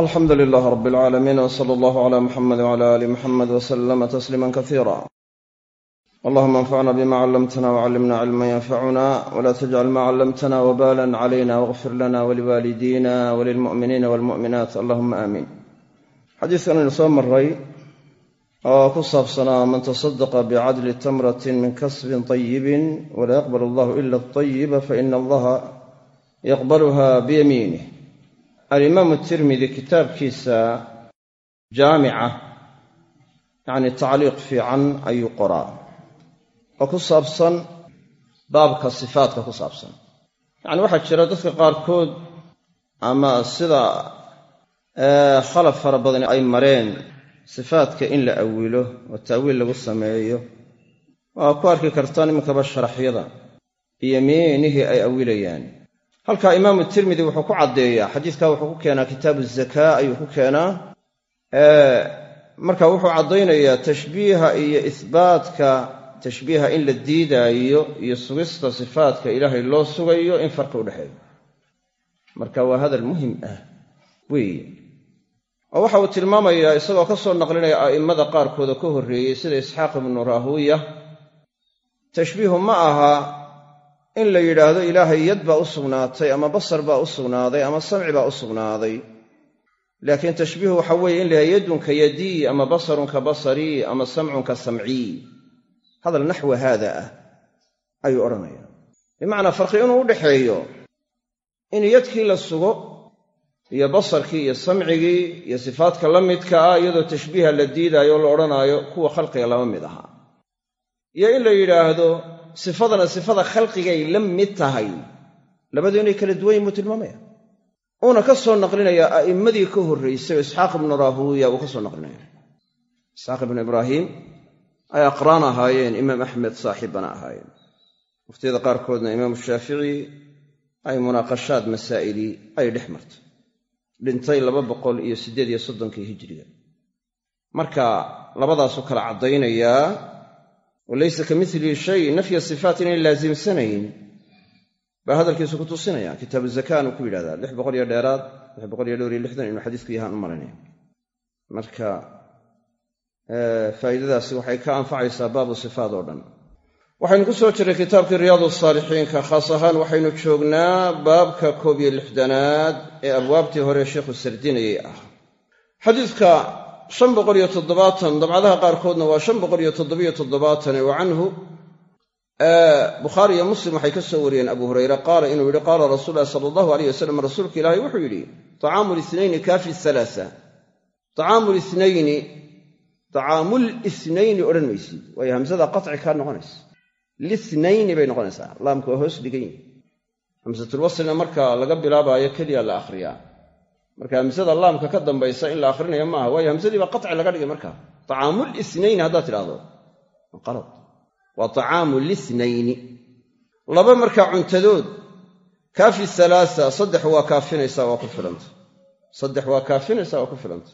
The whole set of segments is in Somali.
alxamdu lilaah rab alcaalamiin w sala allahu cala muxamed wcala aali muxamed wasalama tasliima kasiira allahuma anfacna bima callamtana wcallimna cilman yanfacuna wla tajcal ma callamtana wbalan calayna wاغfir lana waliwaalidina walilmu'miniina walmu'minaat allahuma aamiin xadiiskan aynu soo maray oo ku saabsanaa man tasadaqa bicadli tamratin min kasbin طayibin wala yaqbal allahu ila aطayiba faina allaha yaqbalha biyamiinih alimaamu tirmidi kitaabkiisa jaamica yacni tacliiq fiican ayuu qoraa oo ku saabsan baabka sifaatka ku saabsan. Yacni waxaa jira dadka qaarkood ama sida khalaf fara badani ay mareen sifaatka in la awilo oo ta'wiil lagu sameeyo. Waa ku arki kartaan iminkaba sharaxyada biyamiinihii ay awilayaan halkaa imaamu tirmidi wuxuu ku caddeeyaa xadiidkaa wuxuu ku keenaa kitaabu zakaa ayuu ku keenaa. Marka wuxuu caddaynayaa tashbiiha iyo ihbaatka tashbiiha in la diidaayo iyo sugista sifaatka ilaahay loo sugayo in farqi udhexeeyo marka waa hadal muhiim ah weeye. Oo waxa uu tilmaamayaa isagoo ka soo naqlinaya a'immada qaarkooda ka horreeyey sida isxaaq ibnu raahuuya tashbiihu ma aha in la yidhaahdo ilaahay yad baa u sugnaatay ama basar baa u sugnaaday ama samci baa u sugnaaday. Laakiin tashbiihu waxa weeye in la yidhahdo yadunka yadii ama basarunka basarii ama samcunka samcii hadal naxwa haada ah ayuu odhanaya bimacnaa farqi inuu u dhexeeyo in yadkii la sugo iyo basarkii iyo samcigii iyo sifaadka la midka ah iyadoo tashbiiha la diidaayo o la odhanaayo kuwa khalqiga lama mid ahaa iyo in la yidhaahdo sifadana sifada khalqigay la mid tahay. Labadu inay kala duwan yihiin buu tilmaamaya. Uuna ka soo naqlinayaa a'immadii ka horraysay isxaaq ibnu raahuuya uu ka soo naqlinaya. Isxaaq ibnu ibraahiim ay aqraan ahaayeen imaam axmed saaxiibbana ahaayeen. Waqtiyada qaarkoodna imaamu shaafici ay munaaqashaad masaa'ili ay dhex martay dhintay laba boqol iyo siddeed iyo soddonkii hijiriga marka labadaasuu kala caddaynayaa oo laysa ka milihi shay nafya sifaat inay laasimsanayn baa hadalkiisu ku tusinaya kitaabu zakaanu ku yidhahdaa lix boqol iyo dheeraad lix boqol iyo dhowr iyo lixdan inuu xadiisku yahaan u malanaya marka faa'iidadaasi waxay ka anfacaysaa baabu sifaat oo dhan. Waxaynu ku soo jirray kitaabkii riyaadu saalixiinka khaas ahaan waxaynu joognaa baabka koob iyo lixdanaad ee abwaabtii hore sheikhu sardinayay ah. Xadiidka shan boqol iyo toddobaatan dabcadaha qaarkoodna waa shan boqol iyo toddobiyo toddobaatane wa canhu bukhaari iyo muslim waxay ka soo wariyeen abu hurayre qaala inuu yidhi qaala rasuul lahi sala allahu aleyh wasalam rasuulka ilaahay wuxuu yidhi tacaamu lithnayni kaafi alaaa tacaamu lithnayni tacaamul ithnayni odhan maysid. Waayo hamsada qaci kaa noqonaysa. Lithnayni bay noqonaysaa. Laamka waa hoos dhigan yihi hamsatulwaslina marka laga bilaabaayo keliya la akhriyaa marka hamsada laamka ka dambaysa in la akhrinayo maaha waayo hamsadii baa qaci laga dhigay marka. Tacaamul ithnayni haddaad tidhahdo qalad. Waa tacaamu lithnayni laba markaa cuntadood. Kaafi alaaa saddex waa kaafinaysaa waa ku filanta. Saddex waa kaafinaysaa waa ku filanta.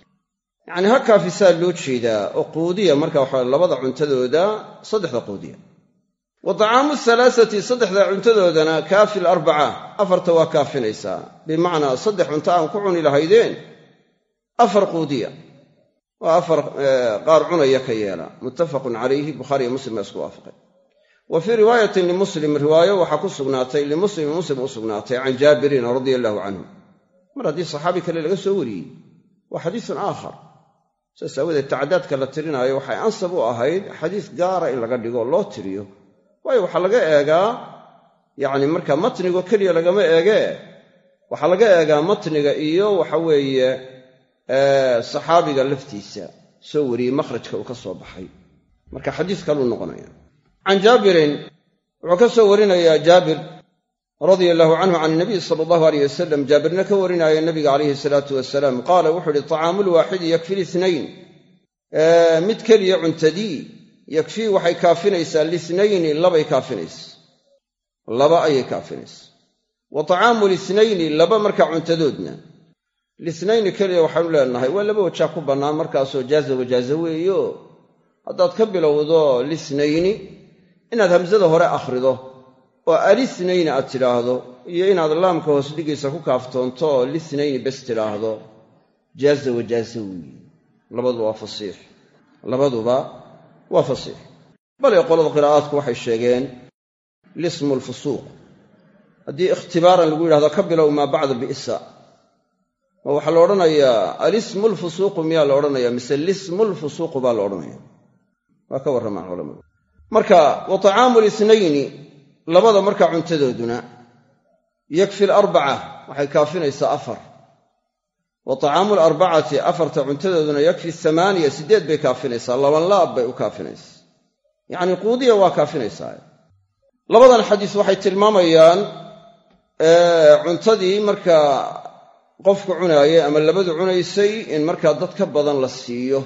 Yacnii ha kaafisaa loo jeedaa oo quudiya marka waxa labada cuntadooda saddexda quudiya wa tacaamu halaasati saddexda cuntadoodana kaafi alarbaca afarta waa kaafinaysaa. Bimacnaa saddex cunto aan ku cuni lahaydeen afar quudiya. Waa afar qaar cunaya ka yeela. Muttafaqun calayhi bukhaariyo muslim baa isku waafaqay. Wa fii riwaayatin limuslim riwaayo waxaa ku sugnaatay limuslim muslim u sugnaatay can jaabirin radia allahu canhu. Mar haddii saxaabi kale laga soo wariyey waa xadiisun aakhar. Saas aawadeed tacdaadka la tirinaayo waxay ansab u ahayd xadiis gaara in laga dhigo loo tiriyo waayo waxaa laga eegaa yacni marka matnigo keliya lagama eegee. Waxaa laga eegaa matniga iyo waxa weeye saxaabiga laftiisa soo wariyey makhrajka uu ka soo baxay. Marka xadiis kaluu noqonaya can jaabirin wuxuu ka soo warinayaa jaabir radia allahu canhu can inabiy sala allahu aleyh wasalam jaabirna ka warinaya nabiga calayhi salaatu wasalaam qaala wuxuu uhi tacaamulwaaxidi yakfi litnayn mid keliya cuntadii yakfii waxay kaafinaysaa lithnayni labay kaafinaysa. Laba ayay kaafinaysa wa tacaamu lithnayni laba markaa cuntadoodna. Lithnayni keliya waxaanu leenahay waa laba wajaa ku bannaan markaasoo jaaza wajaaza weeyo. Haddaad ka bilowdo lithnayni inaad hamsada hore akhrido oo alithnayni aad tidhaahdo iyo inaad laamka hoos dhigiisa ku kaaftoonto oo lithnayni bes tidhaahdo. Jaaza wajaaza weeye labaduba waa fasiix. Labaduba waa fasiix. Bale qolada qiraa'aadku waxay sheegeen lismu lfusuuq haddii ikhtibaaran lagu yidhahdo ka bilow maa bacda bi'sa ma waxaa la odhanayaa alismu lfusuuqu miyaa la odhanaya? Mise lismu lfusuuqu baa la odhanaya. Waa ka warramaan culamadu. Marka wa tacaamu lisnayni labada markaa cuntadooduna yakfi alarbaca waxay kaafinaysaa afar wa tacaamu alarbacati afarta cuntadooduna yakfi amaaniya siddeed bay kaafinaysaa labanlaab bay u kaafinaysaa. Yacnii quudiya waa kaafinaysaa. Labadan xadiis waxay tilmaamayaan cuntadii markaa qofku cunaayay ama labadu cunaysay in markaa dad ka badan la siiyo.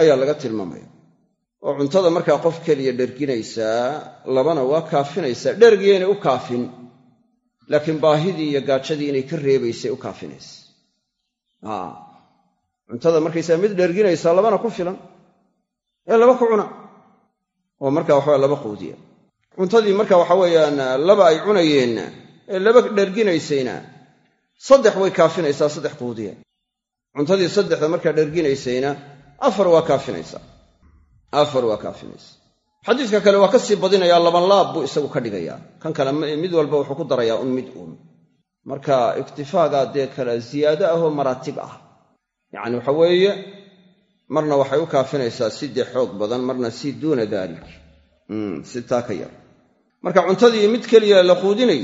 Ayaa laga tilmaamaya. Oo cuntada markaa qof keliya dherginaysaa labana waa kaafinaysaa. Dhergiyaynay u kaafin laakiin baahidii iyo gaajadii inay ka reebaysay u kaafinaysa cuntada markaysaa mid dherginaysaa labana ku filan ee laba ku cuna. Oo marka waxawa laba quudiya. Cuntadii marka waxa weeyaan laba ay cunayeenna ee laba dherginaysayna saddex way kaafinaysaa saddex quudiya. Cuntadii saddexda markaa dherginaysayna afar waa kaafinaysaa. Afar waa kaafinaysa xadiiska kale waa ka sii badinayaa labanlaab buu isagu ka dhigayaa. Kan kale mid walba wuxuu ku darayaa un mid uun marka iktifaagaa dee kale ziyaado ahoo maraatib ah. Yacni waxa weeye marna waxay u kaafinaysaa si xoog badan marna si duuna daalik si taa ka yar. Marka cuntadii mid keliya la quudinay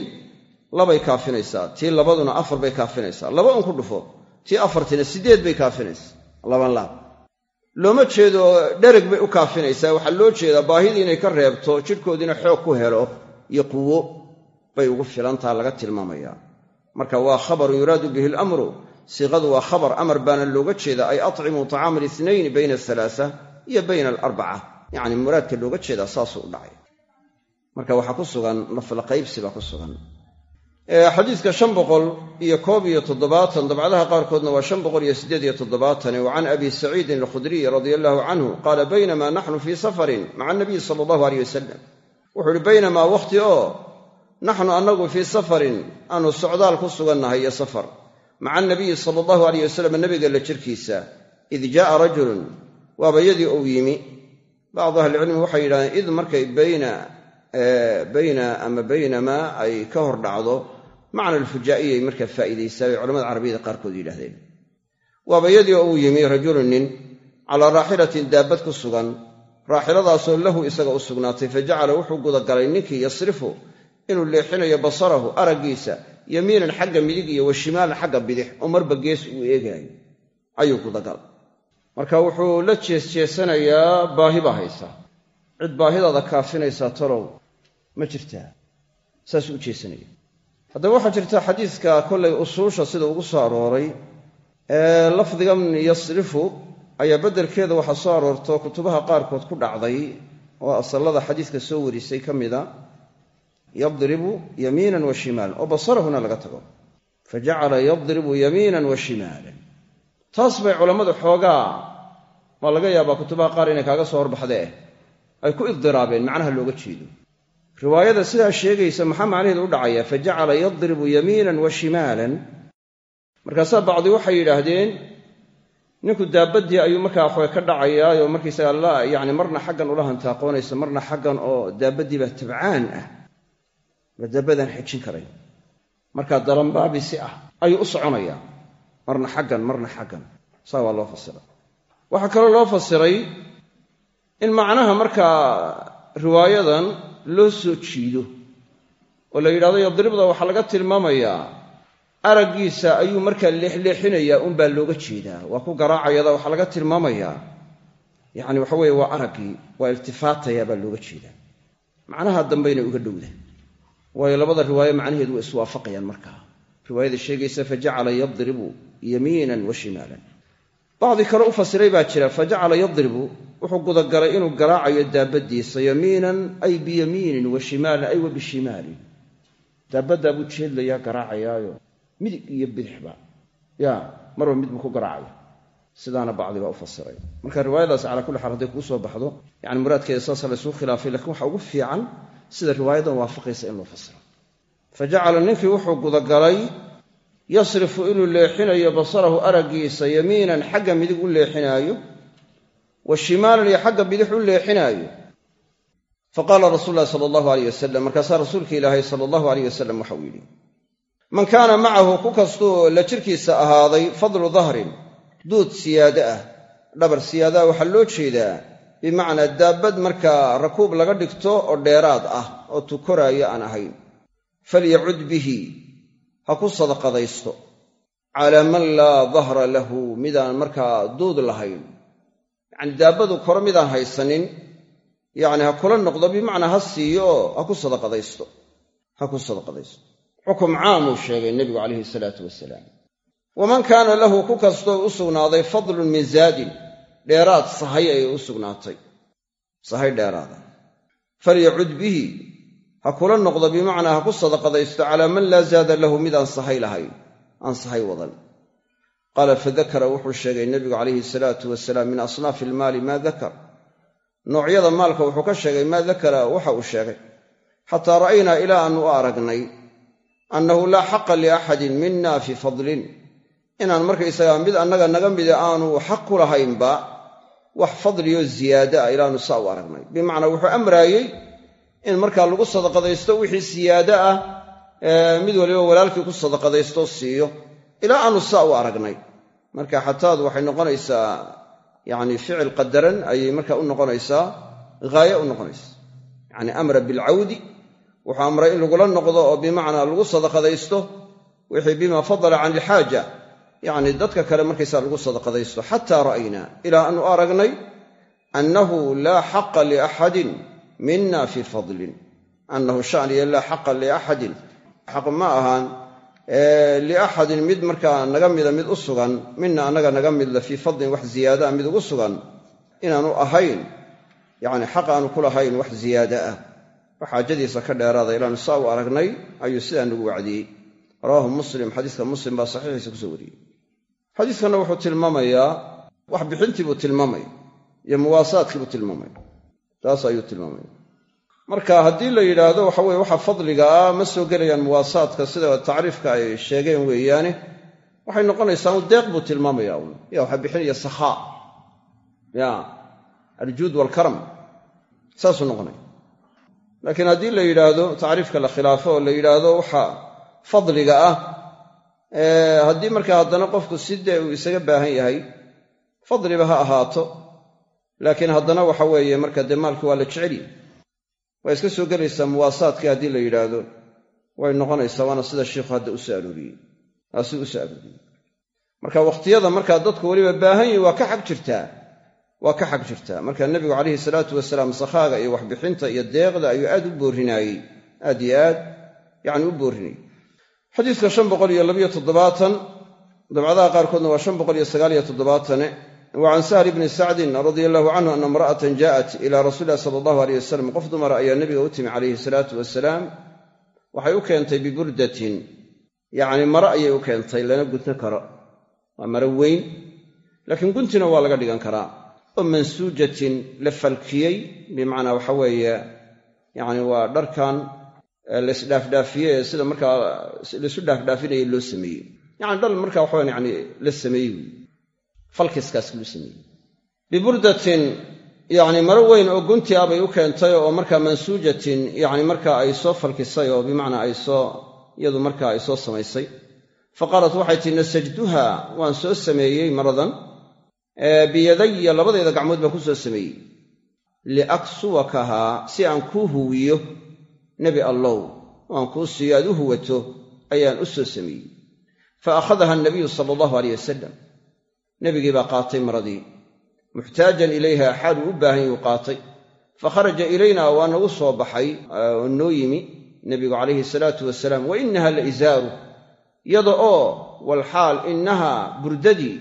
labay kaafinaysaa. Tii labaduna afar bay kaafinaysaa. Laba un ku dhufo tii afartina siddeed bay kaafinaysaa. Laban laab. Looma jeedo dhereg bay u kaafinaysaa. Waxaa loo jeedaa baahidii inay ka reebto jidhkoodiina xoog ku helo iyo quwo bay ugu filantaha laga tilmaamayaa marka waa khabarun yuraadu bihi alamru. Siiqadu waa khabar amar baana looga jeeda ay atcimuu tacaama alitnayni bayna alalaasa iyo bayna alarbaca yacni muraadka looga jeedaa saasuu u dhacay. Marka waxaa ku sugan nafla qaybsi baa ku sugan. Xadiiska shan boqol iyo koob iyo toddobaatan dabcadaha qaarkoodna waa shan boqol iyo siddeed iyo toddobaatan. Wa abi saciidin alkhudriy radia allahu canhu qaala baynama naxnu fii safarin maca anabiyi sala allahu aleyh wasalam wuxuu uhi baynamaa wakhti oo naxnu annagu fii safarin aanu socdaal ku sugannahay iyo safar. Maca anabiyi sala allahu aleyh wasalam nabiga la jirkiisa id jaaa rajulun waaba yadii uu yimi. Bacdu ahlicilmi waxay yidhahdeen id markay bayna ama baynamaa ay ka hor dhacdo macna alfujaa'iyay markaa faa'iidaysaa bay culamada carabiyada qaarkood yidhahdeen waaba uu yimi rajulun nin calaa raaxilatin daabad ku sugan raaxiladaasoo lahu isaga u sugnaatay fa jacala wuxuu gudagalay ninkii yasrifu inuu leexinayo basarahu araggiisa yamiinan xagga midig iyo wa shimaalan xagga bidix oo marba gees uu eegaayo. Ayuu gudagalay marka wuxuu la jeesjeesanayaa baahi baa haysa. Cid baahidaada kaafinaysaa talow ma jirtaa saasuu u jeesanaya haddaba waxaa jirta xadiiska kollay usuusha sida ugu soo arooray. Ee lafdigan yasrifu ayaa beddelkeeda waxaa soo aroorto kutubaha qaarkood ku dhacday oo asallada xadiiska soo warisay ka mida yadribu yamiinan wa shimaalan. Oo basarahuna laga tago. Fa jacala yadribu yamiinan wa shimaalan. Taas bay culammadu xoogaa. Waa laga yaabaa kutubaha qaar inay kaaga soo horbaxdee ay ku idiraabeen macnaha looga jeedo. Riwaayada sidaa sheegaysa maxaa macnaheedu u dhacaya? Fa jacala yadribu yamiinan wa shimaalan. Markaasaa bacdi waxay yidhaahdeen ninku daabaddii ayuu markaa waxway ka dhacayaayoo markaysaga la yacni marna xaggan ula hantaaqoonaysa marna xaggan oo daabaddii baa tabcaan ah ma daabadaan xejin karayn markaa dalanbaabisi ah ayuu u soconayaa marna xaggan marna xaggan. Saa waa loo fasiray. Waxaa kaloo loo fasiray in macnaha markaa riwaayadan loo soo jiido oo la yidhahdo yadribda waxaa laga tilmaamayaa araggiisa ayuu markaa leexleexinayaa unbaa looga jeedaa. Waa ku garaacayada waxaa laga tilmaamayaa. Yacni waxa weeye waa araggii waa iltifaataya baa looga jeedaa. Macnaha dambayna uga dhowda waayo labada riwaayo macnaheedu waa iswaafaqayaan markaa riwaayada sheegaysa fa jacala yadribu yamiinan wa shimaalan. Bacdi kale u fasiray baa jira fa jacala yadribu wuxuu gudagalay inuu garaacayo daabaddiisa yamiinan ay biyamiinin wa shimaalan ay wa daabaddaa buu jeedlayaa garaacayaayo. Midig iyo bidixba ya marba mid buu ku garaacaya sidaana bacdi baa u fasiray. Marka riwaayadaas calaa kulli xaal hadday kuu soo baxdo yani muraadkeeda saasa laysuu khilaafay lakiin waxa ugu fiican sida riwaayadan waafaqaysa in loo fasiro. Fa jacala ninkii wuxuu gudagalay yasrifu inuu leexinayo basarahu araggiisa yamiinan xagga midig u leexinaayo wa shimaalan iyo xagga bidix u leexinaayo. Fa qaala rasuulu llahi sala allahu aleyh wasalam markaasaa rasuulka ilaahay sala allahu aleyh wasalam waxau yidhi man kaana macahu ku kastuu la jirkiisa ahaaday fadlu dahrin duud siyaade ah dhabar siyaadaa waxaa loo jeedaa bimacnaa daabbad markaa rakuub laga dhigto oo dheeraad ah oo tukoraayo aan ahayn falyacud bihi ha ku sadaqadaysto. Calaa man laa dahra lahu midaan markaa duud lahayn. Yacni daabbadu koro midaan haysanin yacni ha kula noqdo bimacnaa ha siiyo oo ha ku sadaqadaysto. Ha ku sadaqadaysto. Xukum caamuu sheegay nebigu calayhi salaatu wasalaam. Waman kaana lahu ku kastoo u sugnaaday fadlun min zaadin dheeraad sahay ayay u sugnaatay. Sahay dheeraada. Falyacud bihi. Ha kula noqdo bimacnaa ha ku sadaqadaysto calaa man laa zaada lahu mid aan sahay lahayn. Aan sahay wadan qaala fadakara wuxuu sheegay nebigu calayhi salaatu wasalaam min asnaafi ilmaali maa dakar. Noocyada maalka wuxuu ka sheegay maa dakara waxa uu sheegay. Xataa ra'aynaa ilaa aanu u aragnay annahu laa xaqa liaxadin mina fii fadlin. Inaan markaysagaa mid annaga naga mida aanu xaq ku lahaynba wax fadliyo ziyaada ah ilaanu saa u aragnay. Bimacnaa wuxuu amraayey in markaa lagu sadaqadaysto wixii siyaada ah mid waliba walaalkii ku sadaqadaysto siiyo. Ilaa aanu saa u aragnay. Marka xataadu waxay noqonaysaa yacni ficil qadaran ayay marka u noqonaysaa haaye u noqonaysaa. Yacni amra bilcawdi wuxuu amray in lagula noqdo oo bimacnaa lagu sadaqadaysto wixii bima fadala can ilxaaja yacni dadka kale markaysaa lagu sadaqadaysto xataa ra'aynaa ilaa aanu aragnay annahu laa xaqa liaxadin mina fii fadlin. Annahu shaniya laa xaqa liaxadin xaq ma ahaan liaxadin mid markaa naga mida mid u sugan mina annaga naga midla fii fadlin wax ziyaadaa mid ugu sugan inaanu ahayn yacni xaq aanu ku lahayn wax ziyaada ah. Wax xaajadiisa ka dheeraada ilaanu saa u aragnay ayuu sidaa nagu wacdiyey. Rawaahu muslim xadiiska muslim baa saxiixiisa ku soo wariyey xadiiskanna wuxuu tilmaamayaa wax bixintii buu tilmaamaya iyo muwaasaadkii buu tilmaamaya taas ayuu tilmaamaya marka haddii la yidhaahdo waxa weye waxa fadliga ah ma soo gelayaan muwaasaadka sida tacriifka ay sheegeen weeyaane waxay noqonaysaa un deeq buu tilmaamaya un ya waxa bixinaya sakhaa ya aljuud waalkaram saasuu noqonaya laakiin haddii la yidhaahdo tacriifka la khilaafo oo la yidhaahdo waxa fadliga ah haddii markaa haddana qofku sidee uu isaga baahan yahay fadliba ha ahaato. Laakiin haddana waxa weeye marka dee maalkii waa la jecelyahy waa iska soo gelaysaa muwaasaadkii haddii la yidhaahdo. Way noqonaysaa waana sida shiikhu hadda u soo arooriyey. Waa si u soo marka wakhtiyada markaa dadku weliba baahan yihi waa ka xag jirtaa waa ka xag jirtaa marka nebigu calayhi salaatu wasalaam sakhaaga iyo waxbixinta iyo deeqda ayuu aad u boorinaayey aad iyo aad yacni u boorinayey xadiiska shan boqol iyo labiyo toddobaatan dabcadaha qaarkoodna waa shan boqol iyo sagaaliyo toddobaatane wa can sahli bni sacdin radia allahu canhu ana imra'atan jaa'at ila rasuuli illahi sala allahu aleyh wasalam qof dumara ayaa nebiga u timi calayhi salaatu wasalaam waxay u keentay biburdatin. Yacni maro ayay u keentay lana guntan karo. Waa maro weyn laakiin guntina waa laga dhigan karaa. Oo mansuujatin la falkiyey bimacnaa waxa weeye yacni waa dharkan laysdhaafdhaafiye ee sida markaa laisu dhaafdhaafinaya loo sameeyey. Yacni dhal marka waxawan yani la sameeyey wey falkiskaas loo sameeyey. Biburdatin yacni maro weyn oo gunti ah bay u keentay oo markaa mansuujatin yacni markaa ay soo falkisay oo bimacnaa ay soo iyadu markaa ay soo samaysay. Fa qaalat waxay tihi nasajduha waan soo sameeyey maradan. Biyadaya labadayda gacmood baan ku soo sameeyey. Liaksuwakahaa si aan kuu huwiyo nebi allow oo aan kuu siiyo aad u huwato ayaan u soo sameeyey. Fa akhadaha anabiyu sala allahu aleyh wasalam nebigii baa qaatay maradii. Muxtaajan ilayha xaal uu u baahan yuu qaatay. Fa kharaja ilayna waa nagu soo baxay oo noo yimi nebigu calayhi salaatu wasalaam wa innaha la isaaru. Yada oo walxaal innaha burdadii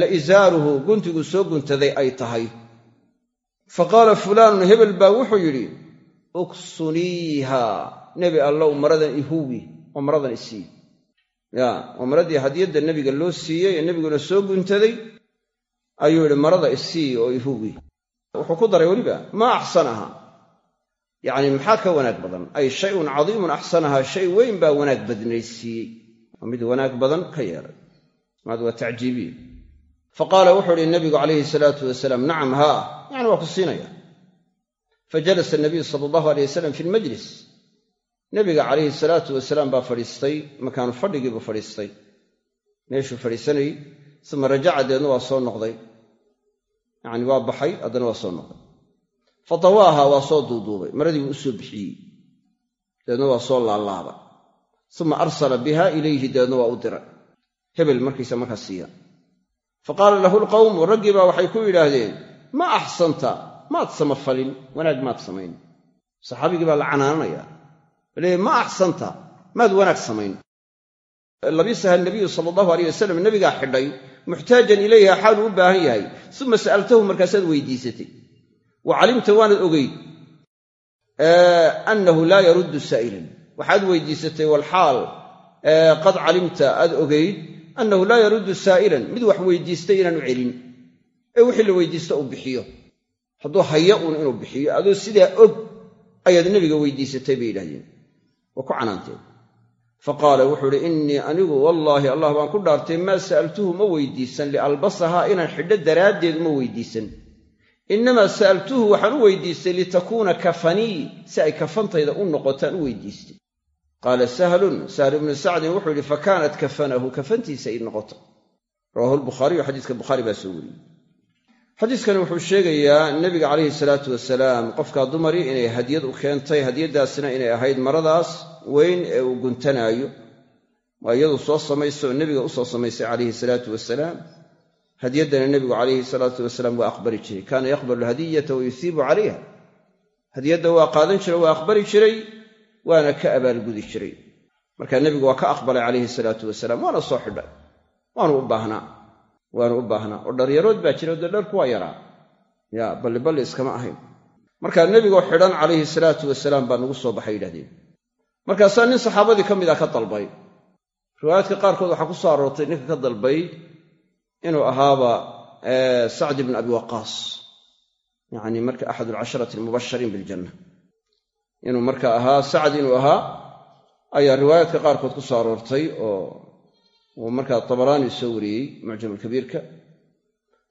la isaaruhu guntigu soo guntaday ay tahay. Fa qaala fulaanun hebel baa wuxuu yidhi uksuniiha nebi allow maradan ihuwi oo maradan isii ya waa maradii hadiyadda nebiga loo siiyey ee nebiguna soo guntaday ayuu yidhi marada isii oo ihuwi wuxuu ku daray weliba maa axsanaha. Yacni maxaa ka wanaag badan? Ay shayun cadiimun axsanaha shay weyn baa wanaag badnaysiiyey. Waa mid wanaag badan ka yeelay. Maad waa tacjiibiya fa wuxuu ihi nabigu calayhi salaatu wasalaam nacam haa. Yani waa ku siinaya fa jalasa nabiyu sala allahu aleyh wasalam fi lmajlis nebiga calayhi salaatu wasalaam baa fadhiistay makaanu fadhigiibuu fadhiistay. Meeshuu fadhiisanayey uma rajaca deedna waa soo noqday. Yacni waa baxay haddana waa soo noqday. Fa tawaaha waa soo duuduubay maradii buu u soo bixiyey. Deedna waa soo laalaabay. Uma arsala biha ilayhi deedna waa u diray. Hebel markiisa markaa siiya. Fa qaala lahu lqawmu raggii baa waxay ku yidhaahdeen ma axsanta maad samafalin wanaag maad samayn. Saxaabigii baa la canaananaya leey ma axsanta maad wanaag samayn. Labisaha nabiyu sala allahu aleyh wasalam nabigaa xidhay muxtaajan ilayha xaaluu u baahan yahay. Uma sa'altahu markaasaad weydiisatay. Wa calimta waanad ogeyd annahu laa yaruddu saa'ilan waxaad weydiisatay walxaal qad calimta aad ogeyd annahu laa yaruddu saa'ilan mid wax weydiistay inaanu celin. Ee wixii la weydiista uu bixiyo hadduu haya uun inuu bixiyo adoo sidaa og ayaad nebiga weydiisatay bay yidhahdeen. Waa ku canaanteen fa qaala wuxuu uhi innii anigu wallaahi allah baan ku dhaartay maa sa'altuhu ma weydiisan lialbasahaa inaan xidho daraaddeed uma weydiisan. Innamaa sa'altuhu waxaan u weydiistay litakuuna kafanii si ay kafantayda u noqotaan u weydiistay. Qaala sahlun. Sahl ibnu sacdin wuxuu yidhi fa kaanat kafanahu kafantiisa ay noqota rawahu lbukhaariyu xadiiska bukhaari baa soo wariyey xadiiskani wuxuu sheegayaa nebiga calayhi salaatu wasalaam qofkaa dumari inay hadiyad u keentay hadiyaddaasina inay ahayd maradaas weyn ee uu guntanaayo. Waa iyadu soo samaysa nebiga u soo samaysay calayhi salaatu wasalaam. Hadiyaddana nebigu calayhi salaatu wasalaam waa aqbali jiray. Kaana yaqbalu hadiyata wa yusiibu calayha. Hadiyadda waa qaadan jiray waa aqbali jiray waana ka abaalgudi jiray. Marka nebigu waa ka aqbalay calayhi salaatu wasalaam waana soo xidhay waanu u baahnaa waanu u baahnaa. oo dharyarood baa jira dee dharku waa yaraa. Ya balli balli iskama ahayn. Markaa nebigoo xidhan calayhi salaatu wasalaam baa nagu soo baxay yidhahdeen markaasaa nin saxaabadii ka mid ah ka dalbay. Riwaayaadka qaarkood waxaa ku soo aroortay ninka ka dalbay inuu ahaaba sacd ibn abi waqaas. Yacni marka axad alcasharati almubashariin biljanna. Inuu marka ahaa sacd inuu ahaa ayaa riwaayaadka qaarkood ku soo aroortay oo uu markaa tabaraani soo wariyey mucjam alkabiirka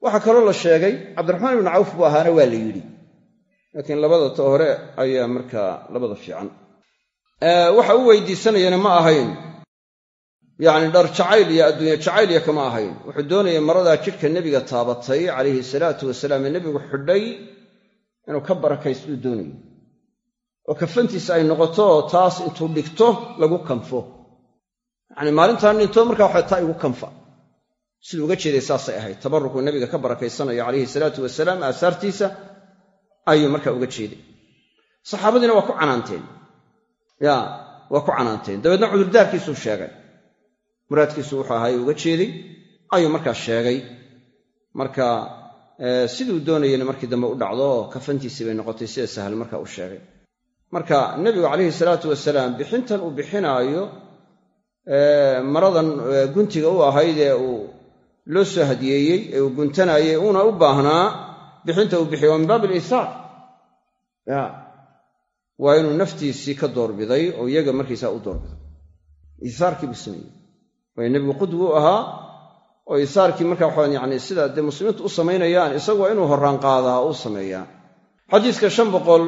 waxaa kaloo la sheegay cabdiraxmaan ibnu cawf buu ahaana waa la yidhi. Laakiin labada ta hore ayaa markaa labada fiican. Waxa u weydiisanayana ma ahayn. Yacni dhar jacayl iyo adduunye jacayl iyo kama ahayn. Wuxuu doonayay maradaa jidhka nebiga taabatay calayhi salaatu wasalaam ee nebigu xidhay inuu ka barakaystuu doonayo oo kafantiisa ay noqoto taas intuu dhigto lagu kanfo yacni maalintaan dhinto markaa waxa taa igu kanfa. Siduu uga jeeday saasay ahayd. Tabarrukuu nebiga ka barakaysanayo calayhi salaatu wasalaam aasaartiisa ayuu markaa uga jeeday. Saxaabadiina waa ku canaanteen. Ya waa ku canaanteen. Dabeedna cudurdaarkiisuu sheegay. Muraadkiisu wuxuu ahaay uga jeeday. Ayuu markaa sheegay. Marka siduu doonayena markii dambe u dhacdo kafantiisii bay noqotay. Sida sahal marka uu sheegay. Marka nebigu calayhi salaatu wasalaam bixintan uu bixinaayo maradan guntiga u ahayd ee uu loo soo hadiyeeyey ee uu guntanaayey uuna u baahnaa bixinta uu bixiy waa min baab aliihaar ya waa inuu naftiisii ka doorbiday oo iyaga markiisaa u doorbiday. Iihaarkii buu sameeyey. Waayo nebigu qudwi u ahaa oo iihaarkii marka waxaan yacni sida dee muslimiintu u samaynayaan isagu waa inuu horraan qaadaa u sameeyaa. Xadiiska shan boqol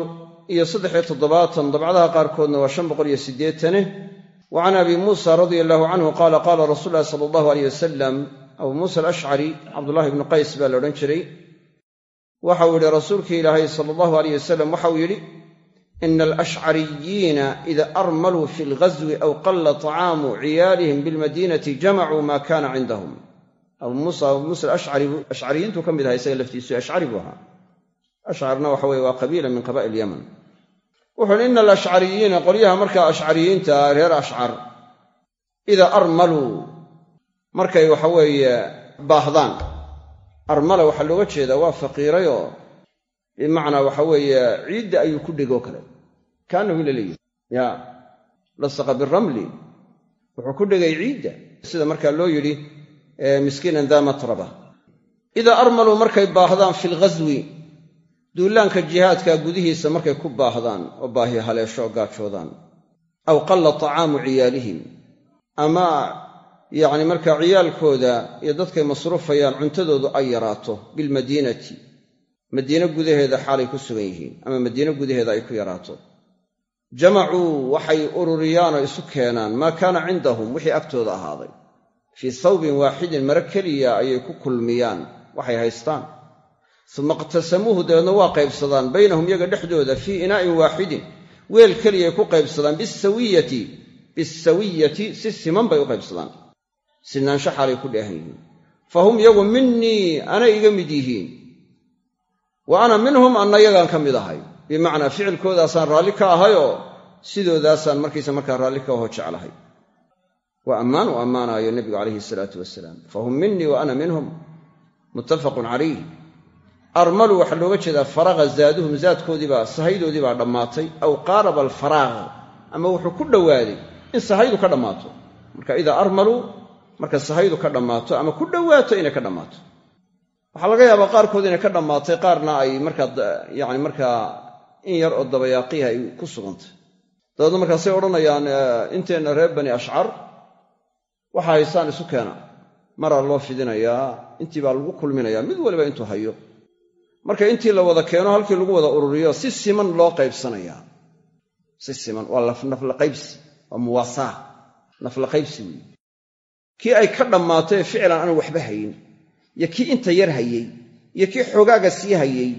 iyo saddexiyo toddobaatan dabcadaha qaarkoodna waa shan boqol iyo siddeetane wa can abi muusa radia allahu canhu qaala qaala rasuul ulahi sala allahu aleyh wasalam abuu muusa alashcari cabdullahi ibnu qays baa la odhan jiray waxau yidhi rasuulkii ilaahay sala allahu aleyh wasalam waxau yidhi ina alashcariyiina ida armaluu fi lghaswi aw qalla طacaamu ciyaalihim bilmadiinati jamacuu ma kana cindahum abuu muusa abuu muusa alashcari ashcariyiintuu ka mid ahaa isaga laftiisu ashcari buu ahaa ashcarna waxa weye waa qabiila min qaba'il yaman wuxuuhi ina alashcariyiina qolyaha markaa ashcariyiinta reer ashcar idaa armaluu markay waxa weeye baahdaan. Armala waxaa looga jeedaa waa faqiirayoo bimacnaa waxa weeye ciidda ayuu ku dhegoo kale. Kaanahu ila leeyihi ya lasaqa biramli wuxuu ku dhegay ciidda. Sida markaa loo yidhi miskiinan daa matraba idaa armaluu markay baahdaan fi lghaswi duulaanka jihaadka gudihiisa markay ku baahdaan oo baahi haleesho oo gaajoodaan aw qalla طacaamu ciyaalihim. Ama yacni markaa ciyaalkooda iyo dadkay masruufayaan cuntadoodu ay yaraato bilmadiinati madiine gudaheeda xaalay ku sugan yihiin ama madiine gudaheeda ay ku yaraato. Jamacuu waxay ururiyaanoo isu keenaan maa kaana cindahum wixii agtooda ahaaday. Fii thawbin waaxidin mare keliya ayay ku kulmiyaan waxay haystaan uma iqtasamuuhu dabeedna waa qaybsadaan baynahum yaga dhexdooda fii inaa'in waaxidin. Weel keliyay ku qaybsadaan bisawiyati si siman bay u qaybsadaan. Sinaansho xaalay ku dheehan yihiin. Fa hum yagu minii anay iga mid yihiin. Wa ana minhum anna yagaan ka mid ahay. Bimacnaa ficilkoodaasaan raalli ka ahayoo sidoodaasaan markaysa markaa raalli ka aho jeclahay. Waa ammaan uu ammaanaayo nebigu calayhi salaatu wasalaam fa hum minii wa ana minhum muttafaqun calayh armalu waxaa looga jeedaa faraqa zaaduhum zaadkoodiibaa sahaydoodii baa dhammaatay. Aw qaaraba alfaraaq ama wuxuu ku dhowaaday in sahaydu ka dhammaato. Marka idaa armaluu marka sahaydu ka dhammaato ama ku dhowaato inay ka dhammaato. Waxaa laga yaabaa qaarkood inay ka dhammaatay qaarna ay markaa yani markaa in yar oo dabayaaqiha ay ku sugantay. Dabeedna markaasay odhanayaan inteenna reer bani ashcar waxa haystaan isu keena? Maraa loo fidinayaa? Intii baa lagu kulminayaa? Mid waliba intuu hayo marka intii la wada keeno halkii lagu wada ururiyo si siman loo qaybsanayaa si siman waa naflaqaybsi waa muwaasaa naflaqaybsi weeye kii ay ka dhammaatay ficlan aan waxba hayin iyo kii inta yar hayey iyo kii xoogaaga sii hayey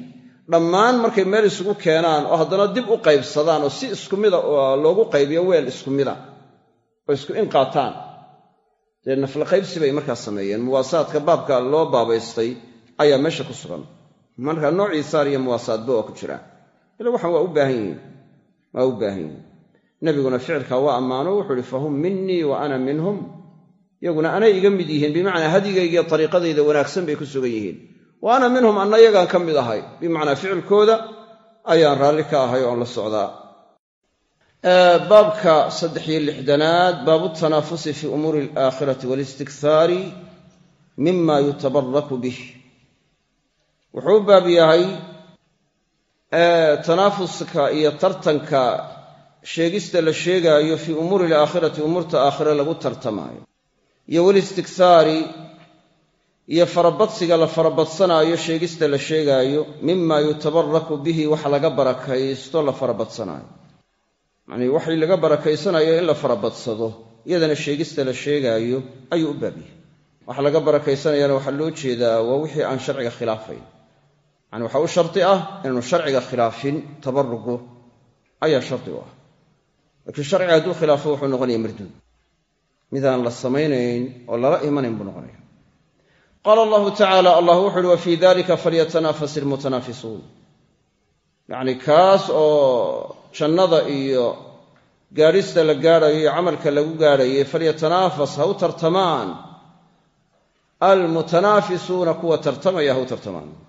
dhammaan markay meel isugu keenaan oo haddana dib u qaybsadaan oo si isku mida loogu qaybiyo weel isku mida oo isku in qaataan. Dee naflaqaybsi bay markaa sameeyeen. Muwaasaadka baabka loo baabaystay ayaa meesha ku sugan marka noocii saar iyo muwaasaadba waa ku jiraan ila waxaan waa u baahan yihiin waa u baahan yihiin. Nebiguna ficilkaa waa ammaano wuxuu ihi fahum minii wa ana minhum. Yaguna anay iga mid yihiin bimacnaa hadigaygiiyo ariiqadayda wanaagsan bay ku sugan yihiin. Wa ana minhum anna yagaan ka mid ahay. Bimacnaa ficilkooda ayaan raalli ka ahay oon la socdaa. Baabka saddex iyo lixdanaad baabu tanaafusi fii umuuri alaakhirati walistikhaari mima yutabaraku bih wuxuu u baab yahay tanaafuska iyo tartanka sheegista la sheegaayo fii umuuri alaakhirati umuurta aakhire lagu tartamaayo. Iyo walistikhaari iyo farabadsiga la farabadsanaayo sheegista la sheegaayo mima yutabaraku bihi wax laga barakaysto la farabadsanaayo yacnii waxay laga barakaysanayo in la farabadsado iyadana sheegista la sheegaayo ayuu u baab wax laga barakaysanayana waxaa loo jeedaa waa wixii aan sharciga khilaafayn yani waxaa u shardi ah inaanu sharciga khilaafin tabarugu ayaa shardi u ah. Laakiin sharciga hadduu khilaafo wuxuu noqonaya marduud. Midaan la samaynayn oo lala imanayn buu noqonaya qaala allahu tacaala allah wuxu uhi wa fii dalika falyatanafas ilmutanaafisuun yacni kaas oo jannada iyo gaadhista la gaadhayo iyo camalka lagu gaadhayay falyatanaafas ha u tartamaan. Almutanaafisuuna kuwa tartamaya ha u tartamaan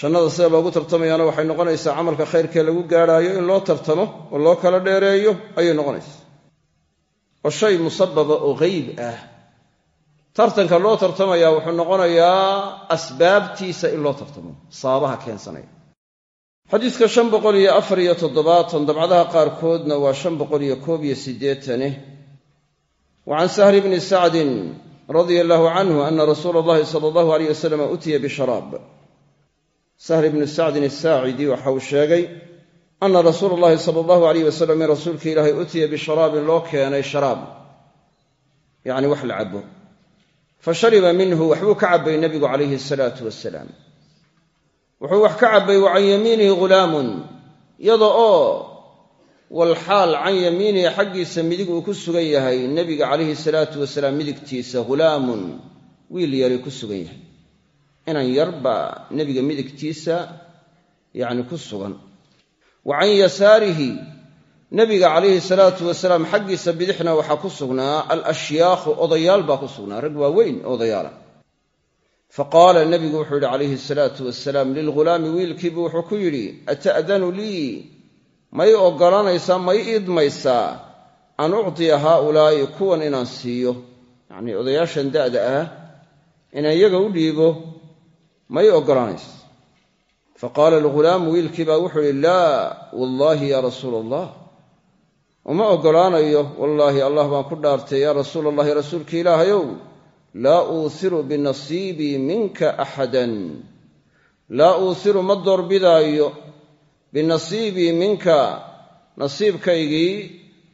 jannada sida loogu tartamayaana waxay noqonaysaa camalka khayrkee lagu gaadhaayo in loo tartamo oo loo kala dheereeyo ayay noqonaysaa. Oo shay musababa oo geyb ah. Tartanka loo tartamaya wuxuu noqonayaa asbaabtiisa in loo tartamo sababaha keensanaya. Xadiiska shan boqol iyo afar iyo toddobaatan dabcadaha qaarkoodna waa shan boqol iyo koob iyo siddeetane. Wa can sahli bni sacdin radia allahu canhu ana rasuula allahi sala allahu aleyh wasalam utiya sahl ibnu sacdin asaacidi waxa uu sheegay ana rasuula allahi sala allahu aleyh wasalam in rasuulka ilaahay utiya bisharaabin loo keenay sharaab. Yacni wax la cabo fa shariba minhu waxbuu ka cabbay nebigu calayhi asalaatu wasalaam wuxuu wax ka cabbay wa can yamiinihi ghulaamun. Iyada oo walxaal can yamiinihi xaggiisa midig uu ku sugan yahay. Nebiga calayhi salaatu wasalaam midigtiisa ghulaamun. Wiil yari ku sugan yahay inan yar baa nebiga midigtiisa yacni ku sugan. Wa can yasaarihi nebiga calayhi salaatu wasalaam xaggiisa bidixna waxaa ku sugnaa alashyaakhu odayaal baa ku sugnaa rag waaweyn odayaala. Fa qaala nebigu wuxuu yidhi calayhi salaatu wasalaam lilghulaami wiilkiibu wuxuu ku yidhi ata'danu lii? May oggolanaysaa may idmaysaa an uctiya haaulaa'i kuwan inaan siiyo. Yacnii odayaashan da'da ah inaan iyaga u dhiibo may oggolanaysa fa qaala alghulaamu wiilkii baa wuxuu yidhi laa wallaahi yaa rasuula allah uma oggolaanayo wallaahi allah baan ku dhaartay yaa rasuula allahi rasuulka ilaahayow laa uuhiru binasiibii minka axadan laa uuhiru ma doorbidaayo binasiibii minka nasiibkaygii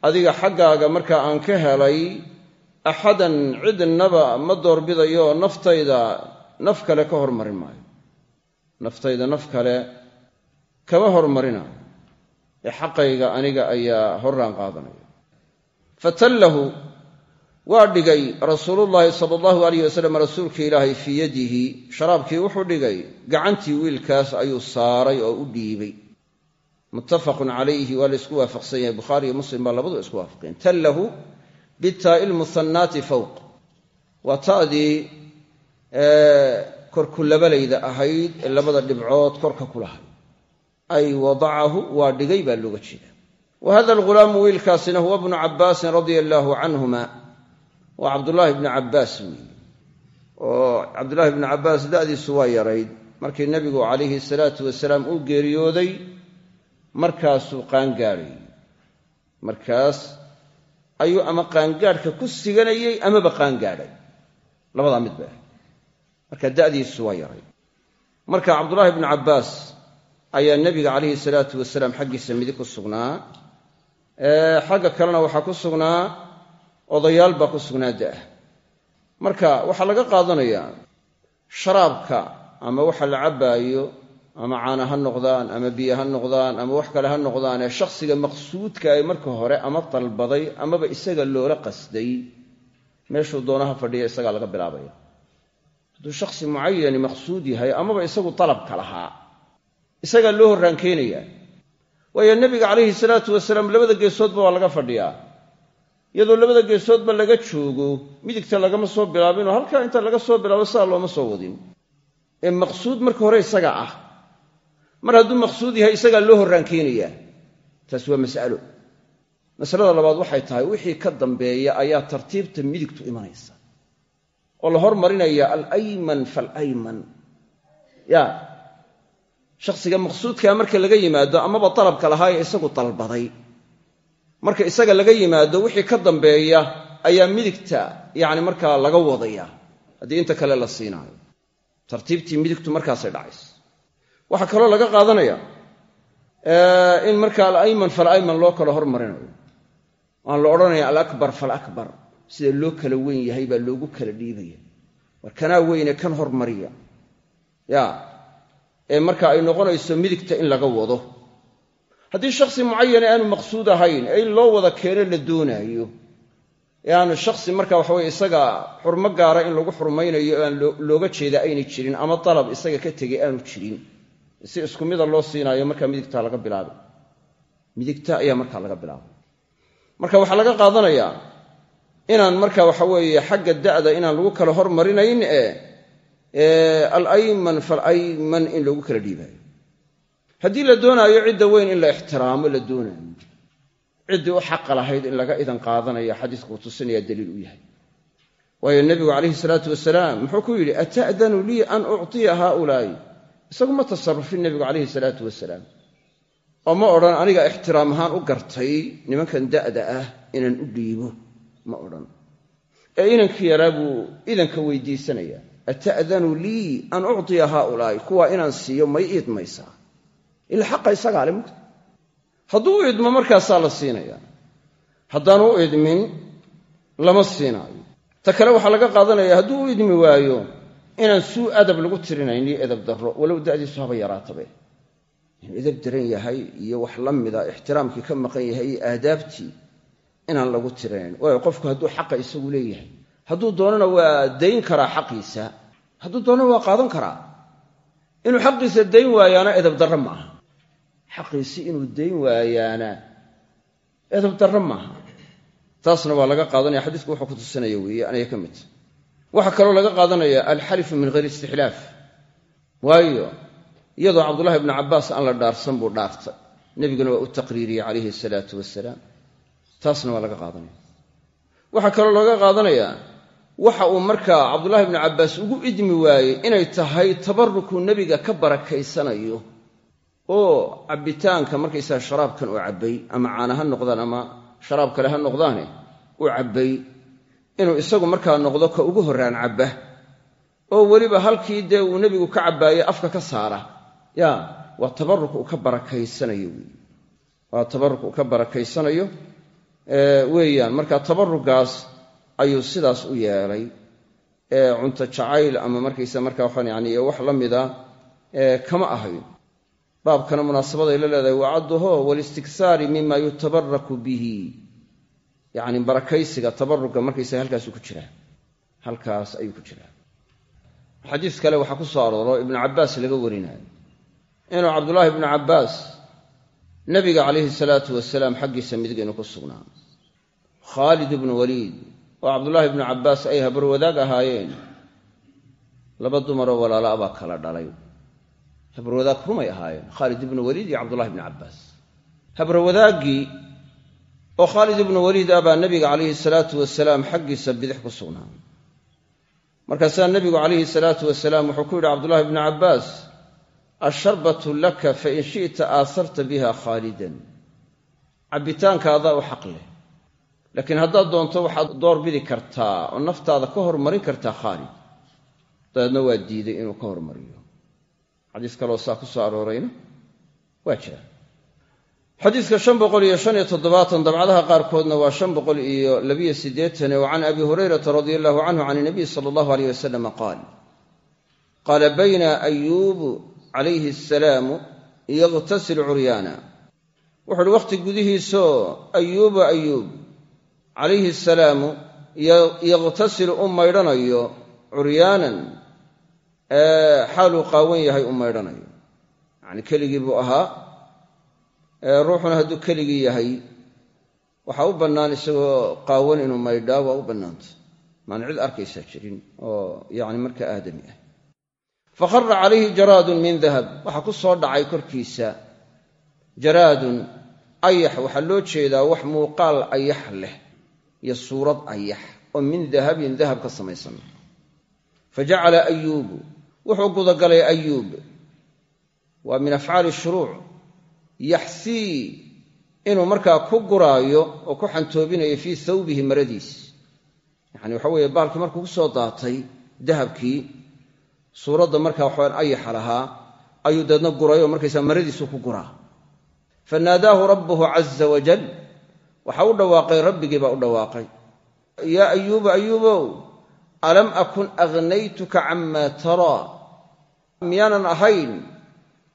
adiga xaggaaga markaa aan ka helay axadan cidnaba ma doorbidayo naftayda naf kale ka hormarin maayo. Naftayda naf kale kama hormarinayo ee xaqayga aniga ayaa horraan qaadanaya. Fatallahu waa dhigay rasuulullaahi sala allahu alayh wasalam rasuulka ilaahay fii yadihi. Sharaabkii wuxuu dhigay gacantii wiilkaas ayuu saaray oo u dhiibay. Muttafaqun calayhi waa la isku waafaqsan yahay. Bukhaari iyo muslim baa labadu isku waafaqeen. Tallahu bitaa'i fowq waa ta'dii korkulabalayda ahayd ee labada dhibcood korka ku ay wadacahu waa dhigay baa looga jeeda wa hada alghulaamu wiilkaasina huwa bnu cabbaasin radia allaahu canhuma waa cabdullaahi bni cabbaas weeye oo cabdullaahi bni cabbaas da'diisu waa yarayd. Markii nebigu calayhi salaatu wasalaam uu geeriyooday markaasuu qaangaadhay markaas ayuu ama qaangaadhka ku siganayey amaba qaangaadhay labadaa mid marka da'diisu waa yaray. Marka cabdullaahi bnu cabbaas ayaa nebiga calayhi salaatu wasalaam xaggiisa midig ku sugnaa. Xagga kalena waxaa ku sugnaa odayaal baa ku sugnaa da'ah. Marka waxaa laga qaadanayaa sharaabka ama waxa la cabbaayo ama caana ha noqdaan ama biyo ha noqdaan ama wax kale ha noqdaan ee shakhsiga maqsuudka ay marka hore ama dalbaday amaba isaga loola qasday meeshuu doonaha fadhiya isagaa laga bilaabaya hadduu shakhsi mucayani maqsuud yahay amaba isagu dalabka lahaa. Isagaa loo horraan keenayaa waayo nebiga calayhi salaatu wasalaam labada geesoodba waa laga fadhiyaa. Iyadoo labada geesoodba laga joogo midigta lagama soo bilaabinoo halkaa inta laga soo bilaabo sidaa looma soo wadin. Ee maqsuud marka hore isaga ah. Mar hadduu maqsuud yahay isagaa loo horraan keenayaa taas waa mas'alo. Masalada labaad waxay tahay wixii ka dambeeya ayaa tartiibta midigtu imanaysa oo la hormarinaya alayman faalayman ya shakhsiga maqsuudkaa marka laga yimaado amaba dalabka lahaa ee isagu dalbaday marka isaga laga yimaado wixii ka dambeeya ayaa midigta yacni markaa laga wadaya. Haddii inta kale la siinaayo tartiibtii midigtu markaasay dhacaysa. Waxaa kaloo laga qaadanaya in marka alayman falayman loo kala hormarinayo. Aan la odhanaya alakbar falakbar sida loo kala weyn yahay baa loogu kala dhiibaya. War kanaa weyne kan hormariya. Ya. Ee marka ay noqonayso midigta in laga wado. Haddii shakhsi mucayane aanu maqsuud ahayn ee in loo wada keeno la doonaayo. Ee aanu shakhsi marka waxaweye isaga xurmo gaara in lagu xurmaynayo aan looga jeeda aynay jirin ama dalab isaga ka tegay aanu jirin. Si isku mida loo siinaayo markaa midigta laga bilaabay midigta ayaa markaa laga bilaabay marka waxaa laga qaadanayaa inaan marka waxa weeye xagga da'da inaan lagu kala hormarinayn ee alayman falayman in loogu kala dhiibaayo. Haddii la doonaayo cidda weyn in la ixtiraamo la doonaayo. Ciddii u xaqa lahayd in laga idan qaadanaya xadiisku uu tusinaya daliil u yahay. Waayo nebigu calayhi salaatu wasalaam muxuu ku yidhi ata'danu lii an uctiya haaulaa'i? Isagu ma tasarufin nebigu calayhi salaatu wasalaam oo ma odhan aniga ixtiraam ahaan u gartay nimankan da'da ah inaan u dhiibo ma odhan. Ee inankii yaraa buu idanka weydiisanayaa. Ata'danu lii an uctiya haaulaa'i kuwaa inaan siiyo may iidmaysaa ila xaqa isagaa le mugta. Hadduu u markaasaa la siinayaa haddaanu u idmin lama siinaayo. Ta kale waxaa laga qaadanaya hadduu u idmi waayo inaan suu adab lagu tirinayn iyo edab darro walow da'diisu haba yaraatabe inuu edab daran yahay iyo wax la mida ixtiraamkii ka maqan yahay iyo aadaabtii inaan lagu tirinayn waayo qofku hadduu xaqa isagu leeyahay. Hadduu doonana waa dayn karaa xaqiisa. Hadduu doonana waa qaadan karaa. Inuu xaqiisa dayn waayaana edab darro ma aha. Inuu dayn waayaana edab darro maaha taasna waa laga qaadanaya. Xadiisku wuxuu ku tusinaya weeye anaya ka midta waxaa kaloo laga qaadanaya alxalifu min hayri istixlaaf. Waayo iyadoo cabdullahi ibnu cabbaas aan la dhaarsan buu dhaartay. Nebiguna waa u taqriiriyey calayhi salaatu wasalaam taasna waa laga qaadanaya. Waxaa kaloo laga qaadanayaa waxa uu markaa cabdullahi ibnu cabbaas ugu idmi waayey inay tahay tabarukuu nebiga ka barakaysanayo oo cabbitaanka markaysaga sharaabkan uu cabbay ama caana ha noqdaan ama sharaab kale ha noqdaane u cabbay inuu isagu markaa noqdo ka ugu horraan cabba oo weliba halkii dee uu nebigu ka cabbaayey afka ka saara. Ya waa tabaruk uu ka barakaysanayo wey waa tabaruk uu ka barakaysanayo weeyaan marka tabarugaas ayuu sidaas u yeelay. Cunto jacayl ama markaysa markaa waxaan yani wax la mida kama ahayn. Baabkana munaasabaday la leedahay wacadduho walistiksaari mima yutabaraku bihi. Yacni barakaysiga tabaruga markaysaga halkaasuu ku jiraa halkaas ayuu ku jiraa xadiis kale waxaa ku soo arooro ibnu cabbaas laga warinayo. Inuu cabdullaahi ibnu cabbaas nabiga calayhi salaatu wasalaam xaggiisa midig inuu ku sugnaa khaalid ibnu waliid oo cabdullaahi ibnu cabbaas ay habarwadaag ahaayeen. Laba dumaroo walaala baa kala dhalay. Habarwadaag rumay ahaayeen. Khaalid ibnu waliid iyo cabdullahi ibnu cabbaas habarwadaaggii oo khaalid ibnu waliid ah baa nabiga calayhi salaatu wasalaam xaggiisa bidix ku sugnaa. Markaasaa nebigu calayhi salaatu wasalaam wuxuu ku yidhi cabdullahi ibnu cabbaas asharbatu laka fain shi'ta aasarta biha khaalidan cabbitaankaadaa u xaq leh laakiin haddaad doonto waxaad doorbidi kartaa oo naftaada ka hormarin kartaa khaalid dabeedna waa diiday inuu ka hormariyo. Xadiis kaloo saa ku soo aroorayna waa jira. Xadiiska shan boqol iyo shan iyo toddobaatan dabcadaha qaarkoodna waa shan boqol iyo labiyo siddeetan wa can abi hurayrata radia allahu canhu can inabiy sala allahu aleyh wasalama qaal. Qaala bayna ayuubu calayhi asalaamu yaqtasilu curyaana wuxu uhi wakhti gudihiisoo ayuubu ayuub calayhi asalaamu yaqtasilu u maydhanayo curyaanan xaaluu qaawan yahay u maydhanayo. Yacni keligii buu ahaa ruuxuna hadduu keligii yahay waxaa u bannaan isagoo qaawan inuu maydhaa waa u bannaanta. Maan cid arkaysaa jirin oo yacni marka aadami ah. Fakhara calayhi jaraadun min dahab waxaa ku soo dhacay korkiisa jaraadun ayax waxaa loo jeedaa wax muuqaal ayax leh iyo suurad ayax oo min dahabin dahab ka samaysan. Fa jacala ayuubu wuxuu gudagalay ayuub waa min afcaali shuruuc yaxsii inuu markaa ku guraayo oo ku xantoobinayo fii thawbihi maradiis. Yacani waxa weeye baalkii markuu ku soo daatay dahabkii suuradda markaa waxaan ayaxa lahaa ayuu deedna guray oo markaysaa maradiisu ku guraa. Fa naadaahu rabbuhu caza wajal waxa u dhawaaqay rabbigii baa u dhawaaqay. Yaa ayuuba ayuubow alam akun aghnaytuka camaa taraa miyaanan ahayn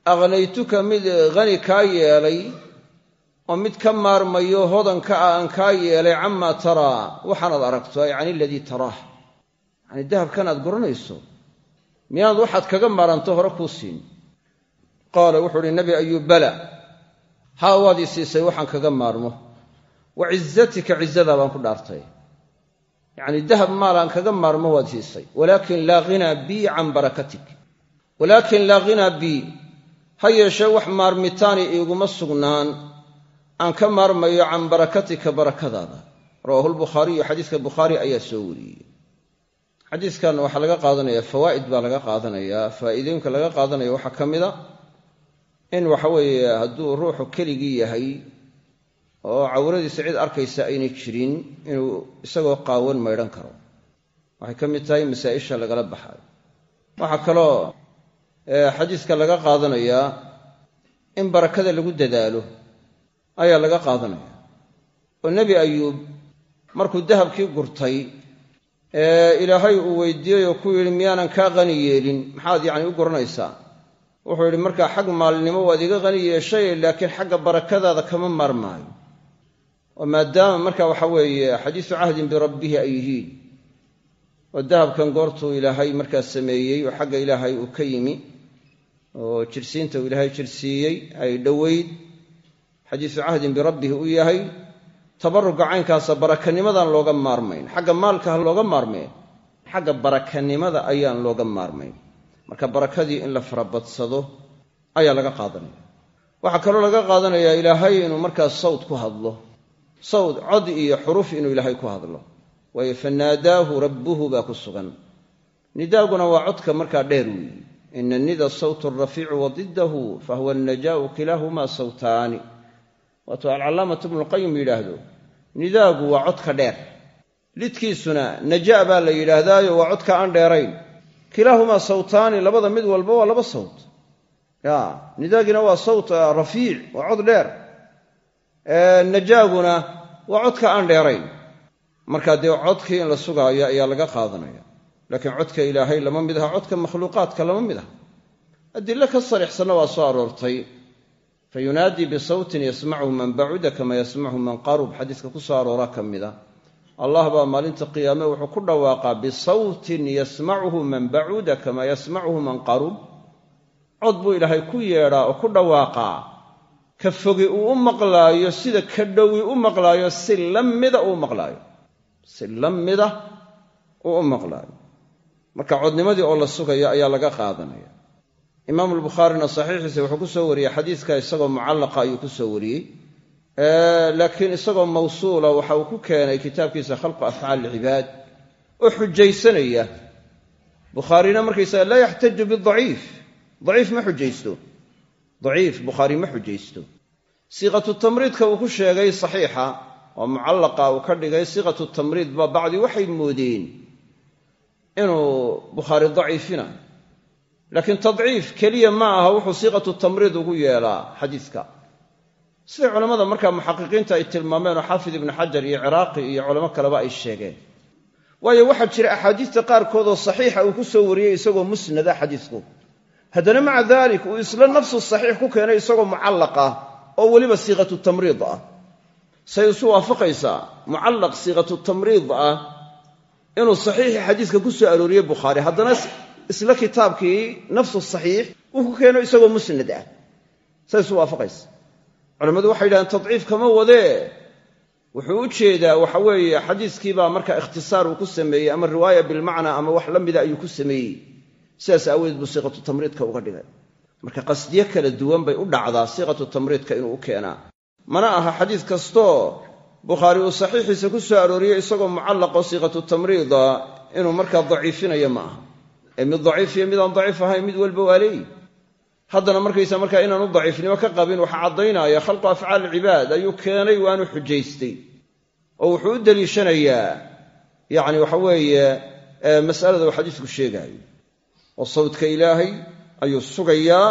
aghnaytuka mid hani kaa yeelay oo mid ka maarmayo hodanka ah aan kaa yeelay camaa taraa waxaanaad aragto ay can iladii taraah. Yacani dahabkan guranayso. Miyaanad waxaad kaga maaranto hore kuu siin. Qaala wuxuu nabi ayuub bala. Haa waad ii siisay waxaan kaga maarmo wa cizatika cizadaa baan ku dhaartay. Yacni dahab maalaan kaga maarmo waad siisay. Walaakin laa ghinaa bii can barakatik. Walaakin laa ghinaa bii ha yeeshee wax maarmitaani iiguma sugnaan aan ka maarmayo can barakatika barakadaada. Rawaahu lbukhaariyu xadiiska bukhaari waxaa laga qaadanaya fawaa'id baa laga qaadanayaa faa'iidooyinka laga qaadanaya. Waxaa ka mida in waxa weeye hadduu ruuxu keligii yahay oo cawradiisa cid arkaysa aynay jirin inuu isagoo qaawan maydhan karo. Waxay ka mid tahay masaa'isha lagala baxayo. Waxaa kaloo xadiiska laga qaadanayaa in barakada lagu dadaalo ayaa laga qaadanaya. Oo nebi ayuub markuu dahabkii gurtay ee ilaahay uu weydiiyey oo ku yidhi miyaanan kaa qani yeelin. Maxaad yacni u guranaysaa. Wuxuu yidhi markaa xag maalnimo waad iga qani yeeshay laakiin xagga barakadaada kama maarmaayo oo maadaama marka waxa weeye xadiisu cahdin birabbihi ay yihiin oo dahabkan goortuu ilaahay markaa sameeyey oo xagga ilaahay uu ka yimi oo jirsiinta uu ilaahay jirsiiyey ay dhoweyd xadiisu cahdin birabbihi u yahay tabaruka caynkaasa barakanimadaan looga maarmayn xagga maalka looga maarmeen xagga barakanimada ayaan looga maarmayn. Marka barakadii in la farabadsado ayaa laga qaadanaya. Waxaa kaloo laga qaadanayaa ilaahay inuu markaa sawd ku hadlo sawd cod iyo xuruf inuu ilaahay ku hadlo. Waayo fanaadaahu rabbuhu baa ku sugan. Nidaaguna waa codka markaa dheer weeye ina nida sawtu rafiicu wa didahu fahuwa alnajaau kilaahumaa sawtaani. Waatuu alcalaamatu ibnulqayim yidhaahdo nidaagu waa codka dheer. Lidkiisuna najaa baa la yidhaahdaayo waa codka aan dheerayn. Kilaahumaa sawtaani labada mid walba waa laba sawt. Ya nidaagina waa sawt rafiic waa cod dheer najaaguna waa codka aan dheerayn. Markaa dee codkii in la sugaayo ayaa laga qaadanaya. Laakiin codka ilaahay lama mid aha codka makhluuqaadka lama mid aha. Adilo ka sarixsanna waa soo aroortay fa yunaadii bisawtin yasmachu man bacuda kama yasmachu man qarub. Xadiiska ku soo arooraa ka mida allah baa maalinta qiyaame wuxuu ku dhawaaqaa bisawtin yasmacuhu man bacuda kama yasmacuhu man qarub. Cod buu ilaahay ku yeedhaa oo ku dhawaaqaa ka fogi uu u maqlaayo sida ka dhowi u maqlaayo si la mida uu maqlaayo. Si la mida uu u maqlaayo. Marka codnimadii oo la sugayo ayaa laga qaadanaya. Imaamu lbukhaarina saxiixiisa wuxuu ku soo wariyey xadiiska isagoo mucallaqa ayuu ku soo wariyey. Laakiin isagoo mawsuula waxa uu ku keenay kitaabkiisa khalqu afcaal ilcibaad oo xujaysanaya. Bukhaarina markaysaga laa yaxtaju bidaciif daciif ma xujaysto daciif bukhaari ma xujaysto. Siiqatu tamriidka uu ku sheegay saxiixa oo mucallaqa uu ka dhigay siiqatu tamriid ba bacdi waxay moodeen inuu bukhaari daciifina. Laakiin tadciif keliya ma aha wuxuu siiqatu tamriid ugu yeelaa xadiiska. Siday culammada markaa muxaqiqiinta ay tilmaameen oo xaafid ibnu xajar iyo ciraaqi iyo culamo kaleba ay sheegeen. Waayo waxaa jira axaadiista qaarkood oo saxiixa uu ku soo wariyey isagoo musnada xadiisku haddana maca dalik uu isla nafsu saxiix ku keenay isagoo mucallaq ah oo weliba siiqatu tamriid ah. Say isu waafaqaysaa mucallaq siiqatu tamriid ah inuu saxiixii xadiiska ku soo arooriyey bukhaari. Haddana isla kitaabkii nafsu saxiix uu ku keeno isagoo musnad ah. Say isu waafaqaysa. Culammadu waxay yidhahdeen tadciif kama wadee wuxuu u jeedaa waxa weeye xadiiskiibaa marka ikhtisaar uu ku sameeyey ama riwaaya bilmacnaa ama wax la mida ayuu ku sameeyey sidaas aawadeed buu siiqatu tamriidka uga dhigay. Marka qasdiyo kala duwan bay u dhacdaa siiqatu tamriidka inuu u keenaa. Mana aha xadiis kastoo bukhaari uu saxiixiisa ku soo arooriyey isagoo mucallaqo siiqatu tamriida inuu markaa daciifinayo ma aha. Ee mid daciif iyo midaan daciif ahayn mid walba waa haddana markaysa markaa inaanu daciifnimo ka qabin waxaa caddaynaya khalqu afcaal cibaad ayuu keenay waanu xujaystay. Oo wuxuu u deliishanayaa yacni waxa weeye mas'alada uu xadiisku sheegaayo oo sawdka ilaahay ayuu sugayaa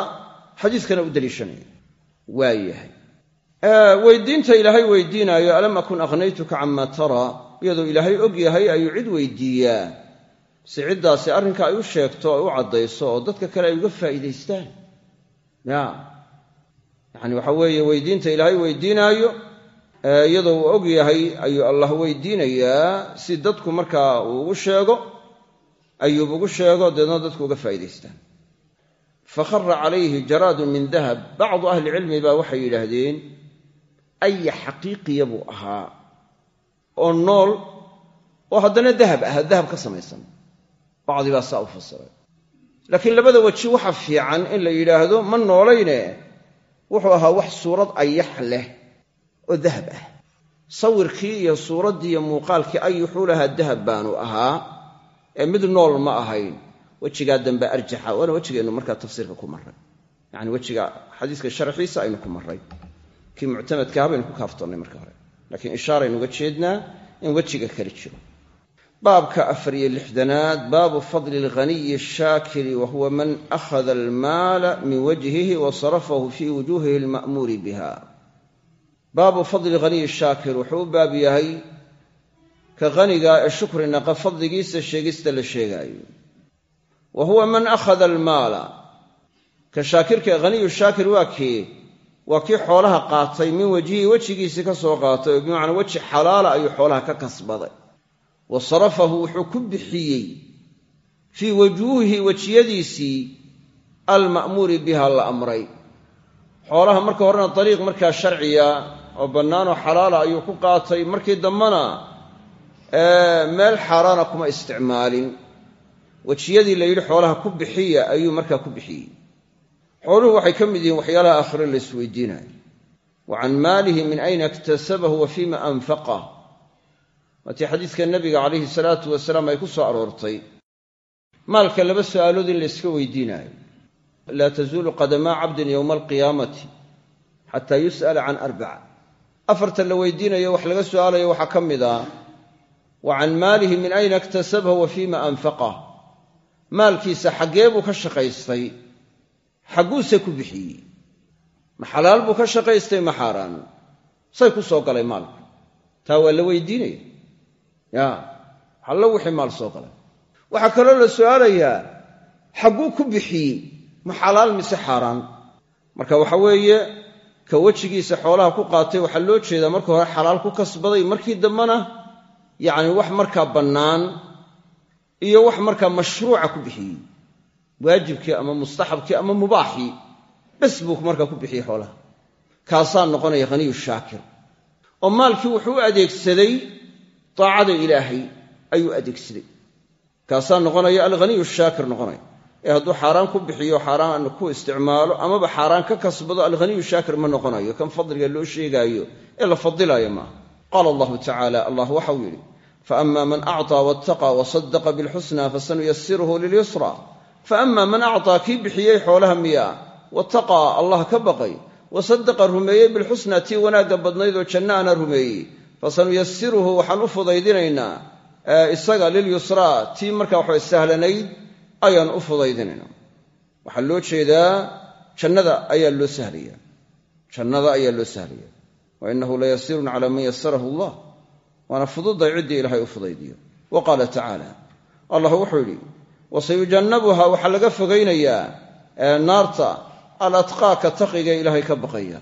xadiiskana u deliishanaya waa yahay. Weydiinta ilaahay weydiinaayo alam akun akhnaytuka cama tara? Iyadoo ilaahay og yahay ayuu cid weydiiyaa. Si ciddaasi arrinka ay u sheegto ay u caddayso oo dadka kale ay uga faa'iidaystaan. Ya. Yacani waxa weeye weydiinta ilaahay weydiinaayo iyadoo uu og yahay ayuu allah weydiinayaa. Si dadku markaa uu ugu sheego ayuub ugu sheego deedna dadku uga faa'idaystaan fakhara calayhi jaraadun min dahab. Bacdu ahlicilmi baa waxay yidhaahdeen aya xaqiiqiya buu ahaa oo nool oo haddana dahab ah dahab ka samaysan. Bacdi baa saa u fasiray. Laakiin labada weji waxa fiican in la yidhaahdo ma noolayne wuxuu ahaa wax suurad ayax leh oo dahab ah. Sawirkii iyo suuraddii iyo muuqaalkii ayuxuu lahaa dahab baanu ahaa ee mid nool ma ahayn wejigaa dambe arjaxa waana wejigeennu markaa tafsiirka ku marray. Yacani wejiga xadiiska sharxiisa aynu ku marray. Kii muctamadkaha baynu ku kaaftoonnay marka hore. Laakiin ishaaraynuga jeednaa in wejiga kale jiro. Baabka afar iyo lixdanaad baabu fadli alghaniyi ashaakiri wa man akhada almaala min wajhihi wa sarafahu fii wujuuhihi alma'muuri biha. Baabu fadli haniyi shaakir wuxuu baab yahay ka haniga ee shukri naqa fadligiisa sheegista la sheegaayo. Wa huwa man akhada almaala. Ka shaakirka haniyu shaakir waa kii waa kii xoolaha qaatay min wajhihii wejigiisii ka soo qaatay oo bimacnaa weji xalaala ayuu xoolaha ka kasbaday. Wa sarafahu wuxuu ku bixiyey fii wujuuhihi wejiyadiisii alma'muuri biha la amray. Xoolaha marka horena dariiq markaa sharciya oo bannaanoo xalaala ayuu ku qaatay. Markii dambena meel xaaraana kuma isticmaalin. Wejiyadii la yidhi xoolaha ku bixiya ayuu markaa ku bixiyey. Xooluhu waxay ka mid yihiin waxyaalaha aakhire la isweydiinayo wa maalihi min ayna iktasabahu wa fiima anfaqah waatii xadiiska nabiga calayhi salaatu wasalaam ay ku soo aroortay maalka laba su'aalood in la yska weydiinaayo. Laa tazuulu qadamaa cabdin yowma alqiyaamati xataa yus'ala can arbaca. Afarta la weydiinayo wax laga su'aalayo waxaa ka mid ah wa can maalihi min ayna iktasabah wa fiima anfaqah maalkiisa xaggee buu ka shaqaystay xagguuse ku bixiyey ma xalaal buu ka shaqaystay ma xaaraan say ku soo galay maalku taa waa la weydiinaya ya hallo wixii maal soo galay waxaa kaloo la su'aalayaa xagguu ku bixiyey ma xalaal mise xaaraan marka waxa ka wejigiisa xoolaha ku qaatay waxaa loo jeedaa marka hore xalaal ku kasbaday markii dambena yacni wax markaa bannaan iyo wax markaa mashruuca ku bixiyey. Waajibkii ama mustaxabkii ama mubaaxii bes buu markaa ku bixiyey xoolaha. Kaasaa noqonaya haniyu shaakir. Oo maalkii wuxuu adeegsaday daacada ilaahay ayuu adeegsaday. Kaasaa noqonaya alghaniyu shaakir noqonaya. Ee hadduu xaaraan ku bixiyo xaaraan ku isticmaalo amaba xaaraan ka kasbado alghaniyu shaakir ma noqonayo. Kan fadliga loo sheegaayo ee la fadilaayo maaha qaala allahu tacaala allah waxau yidhi faama man acطaa wattaqa wasadaqa bilxusna fasanuyasiruhu lilyusra faama man acطaa kii bixiyey xoolaha miyaa wattaqaa allah ka baqay wasadaqa rumeeyey bilxusna tii wanaagga badnayd oo janno ana rumeeyey fasanuyasiruhu waxaan u fudaydinaynaa isaga lilyusraa tii markaa waxay sahlanayd ayaan u fudaydinayna waxaa loo jeedaa jannada ayaa loo sahlaya jannada ayaa loo sahlaya wa inahu layasirun cala man yasarahu allah. Waana fududay ciddii ilaahay u fudaydiyo. Wa qaala tacaala allah wuxuu yidhi wasayujannabuha waxaa laga fogaynayaa naarta alatqaaka taqiga ilaahay ka baqaya.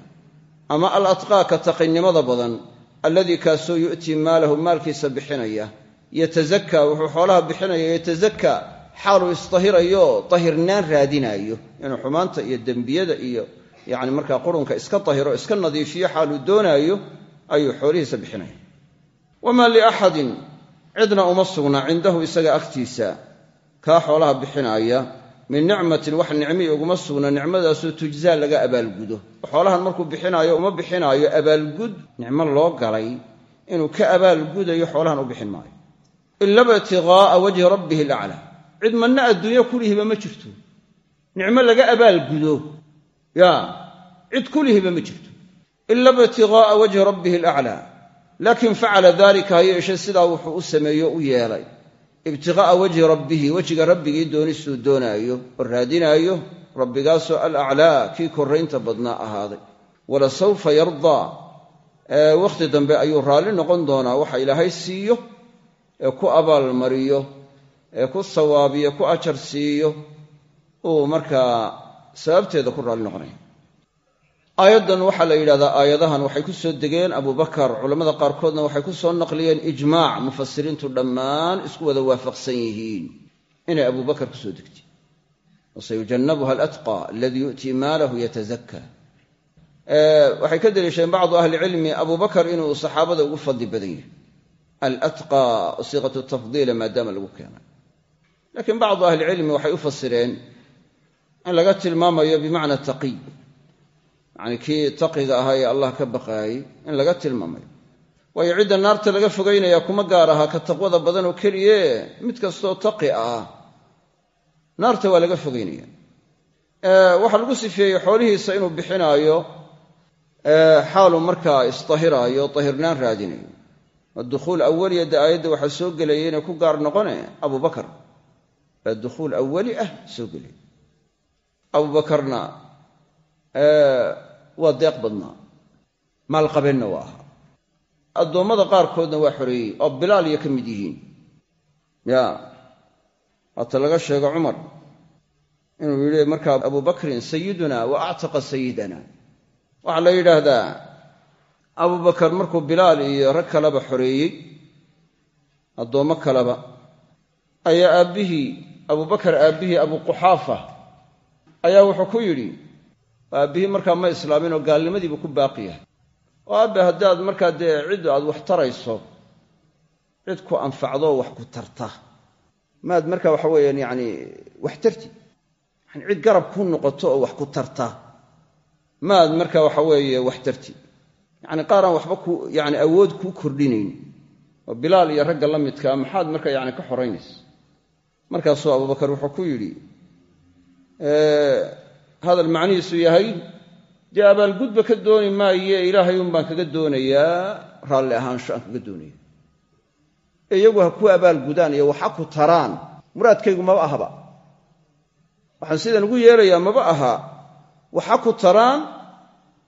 Ama alatqaaka taqinimada badan alladii kaasoo yu'tii maalahu maalkiisa bixinaya yatazakaa wuxuu xoolaha bixinaya yatazakaa xaaluu isdahirayo dahirnaan raadinaayo. Inuu xumaanta iyo dembiyada iyo yacni markaa qurunka iska dahiro iska nadiifiyo xaaluu doonaayo ayuu xoolihiisa bixinaya. Wamaa liaxadin cidna uma sugna cindahu isaga agtiisa kaa xoolaha bixinaaya min nicmatin wax nicmii uguma sugna nicmadaasoo tujzaa laga abaalgudo. Xoolahan markuu bixinaayo uma bixinaayo abaalgud nicmo loo galay inuu ka abaalgudayo xoolahan u bixin maayo. Ila btiqaa'a wajhi rabbihi alaclaa. Cid manna adduunyo kulihiba ma jirto. Nicmo laga abaalgudo ya cid kulihiba ma jirto. ila btiqaa'a wajhi rabbihi alaclaa laakin facala dalika ha yeeshe sidaa wuxuu u sameeyo u yeelay. Ibtiqaa'a wajhi rabbihi wejiga rabbigii doonistuu doonaayo oo raadinaayo rabbigaasoo alaclaa kii korraynta badnaa ahaaday. Walasawfa yardaa. Wakhti dambe ayuu raalli noqon doonaa waxa ilaahay siiyo ee ku abaalmariyo ee ku sawaabiyo ku ajar siiyo. Uu markaa sababteeda ku raalli noqonaya. Aayaddan waxaa la yidhahdaa aayadahan waxay ku soo degeen abubakar culammada qaarkoodna waxay ku soo naqliyeen ijmaac mufasiriintu dhammaan isku wada waafaqsan yihiin. Inay abubakar ku soo degtay. Wasayujannabuha alatqa aladii yu'tii maalahu yatazakka. Waxay ka deliishadeen bacdu ahlicilmi abubakar inuu saxaabada ugu fadli badan yahay. Alatqa siiqatu tafdiila maadaama lagu keenay. Laakiin bacdu ahlicilmi waxay u fasireen in laga tilmaamayo bimacna taqiy yacni kii taqiga ahaa ee allah ka baqaayey in laga tilmaamayo. Waayo cidda naarta laga fogaynaya kuma gaar aha ka taqwada badan oo keliye mid kastoo taqi ah. Naarta waa laga fogaynaya. Waxaa lagu sifeeyey xoolihiisa inuu bixinaayo xaalu markaa isdahiraayo dahirnaan raadinayo. Dukhuul awaliya de aayadda waxaa soo gelaya inay ku gaar noqone abubakar baa dukhuul awali ah soo abubakarna waa deeq badnaa maalqabeenna waa ahaa addoommada qaarkoodna waa xoreeyey oo bilaal iyo ka mid yihiin. Ya waata laga sheego cumar inuu yidhi markaa abubakrin sayiduna wa actaqa sayidana waxaa la yidhaahdaa abubakar markuu bilaal iyo rag kaleba xoreeyey addoommo kaleba ayaa aabbihii abubakar aabbihii abuquxaafa ayaa wuxuu ku yidhi aabbihii markaa ma islaamin oo gaalnimadiibu ku baaqi yahay. Oo aabbe haddaad markaa dee cid aad wax tarayso cid ku anfacdoo wax ku tarta maad markaa waxa weeyaan yacni wax tarti yani cid garab ku noqoto oo wax ku tarta maad markaa waxa weeye wax tarti. Yacni qaaraan waxba ku yani awood kuu kordhinayn oo bilaal iyo ragga la midkaa maxaad marka yani ka xoraynaysa. Markaasuu abubakar wuxuu ku yidhi hadal macnihiisu yahay dee abaalgudba ka dooni maaye ilaahay un baan kaga doonayaa raalli ahaansho aan kaga doonaya. Ee iyagu ha ku abaalgudaan iyo waxa ku taraan muraadkaygu maba ahaba. Waxaan sidan ugu yeelayaa maba aha waxa ku taraan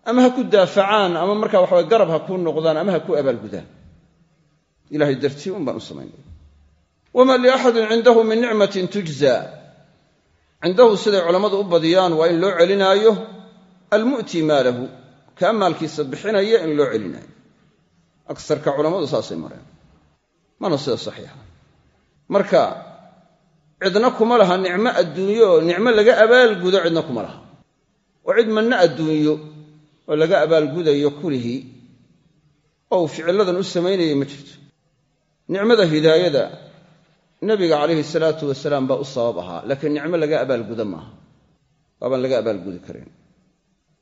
ama ha ku daafacaan ama markaa waxaway garab ha kuu noqdaan ama ha ku abaalgudaan ilahay dartii un baan u samaynaya wamaa liaxadin cindahu min nicmatin tujza cindahu siday culammadu u badiyaan waa in loo celinaayo almu'ti maalahu kaa maalkiisa bixinaya in loo celinaayo. Agsarka culammadu saasay mareen. Mana sida saxiixa. Marka cidna kuma laha nicmo adduunyo oo nicmo laga abaalgudo cidna kuma laha. Oo cid manna adduunyo oo laga abaalgudayo kulihii oo uu ficilladan u samaynayay ma jirto. Nicmada hidaayada nebiga calayhi salaatu wasalaam baa u sabab ahaa laakiin nicmo laga abaalguda maaha. Waabaan laga abaalgudi karayn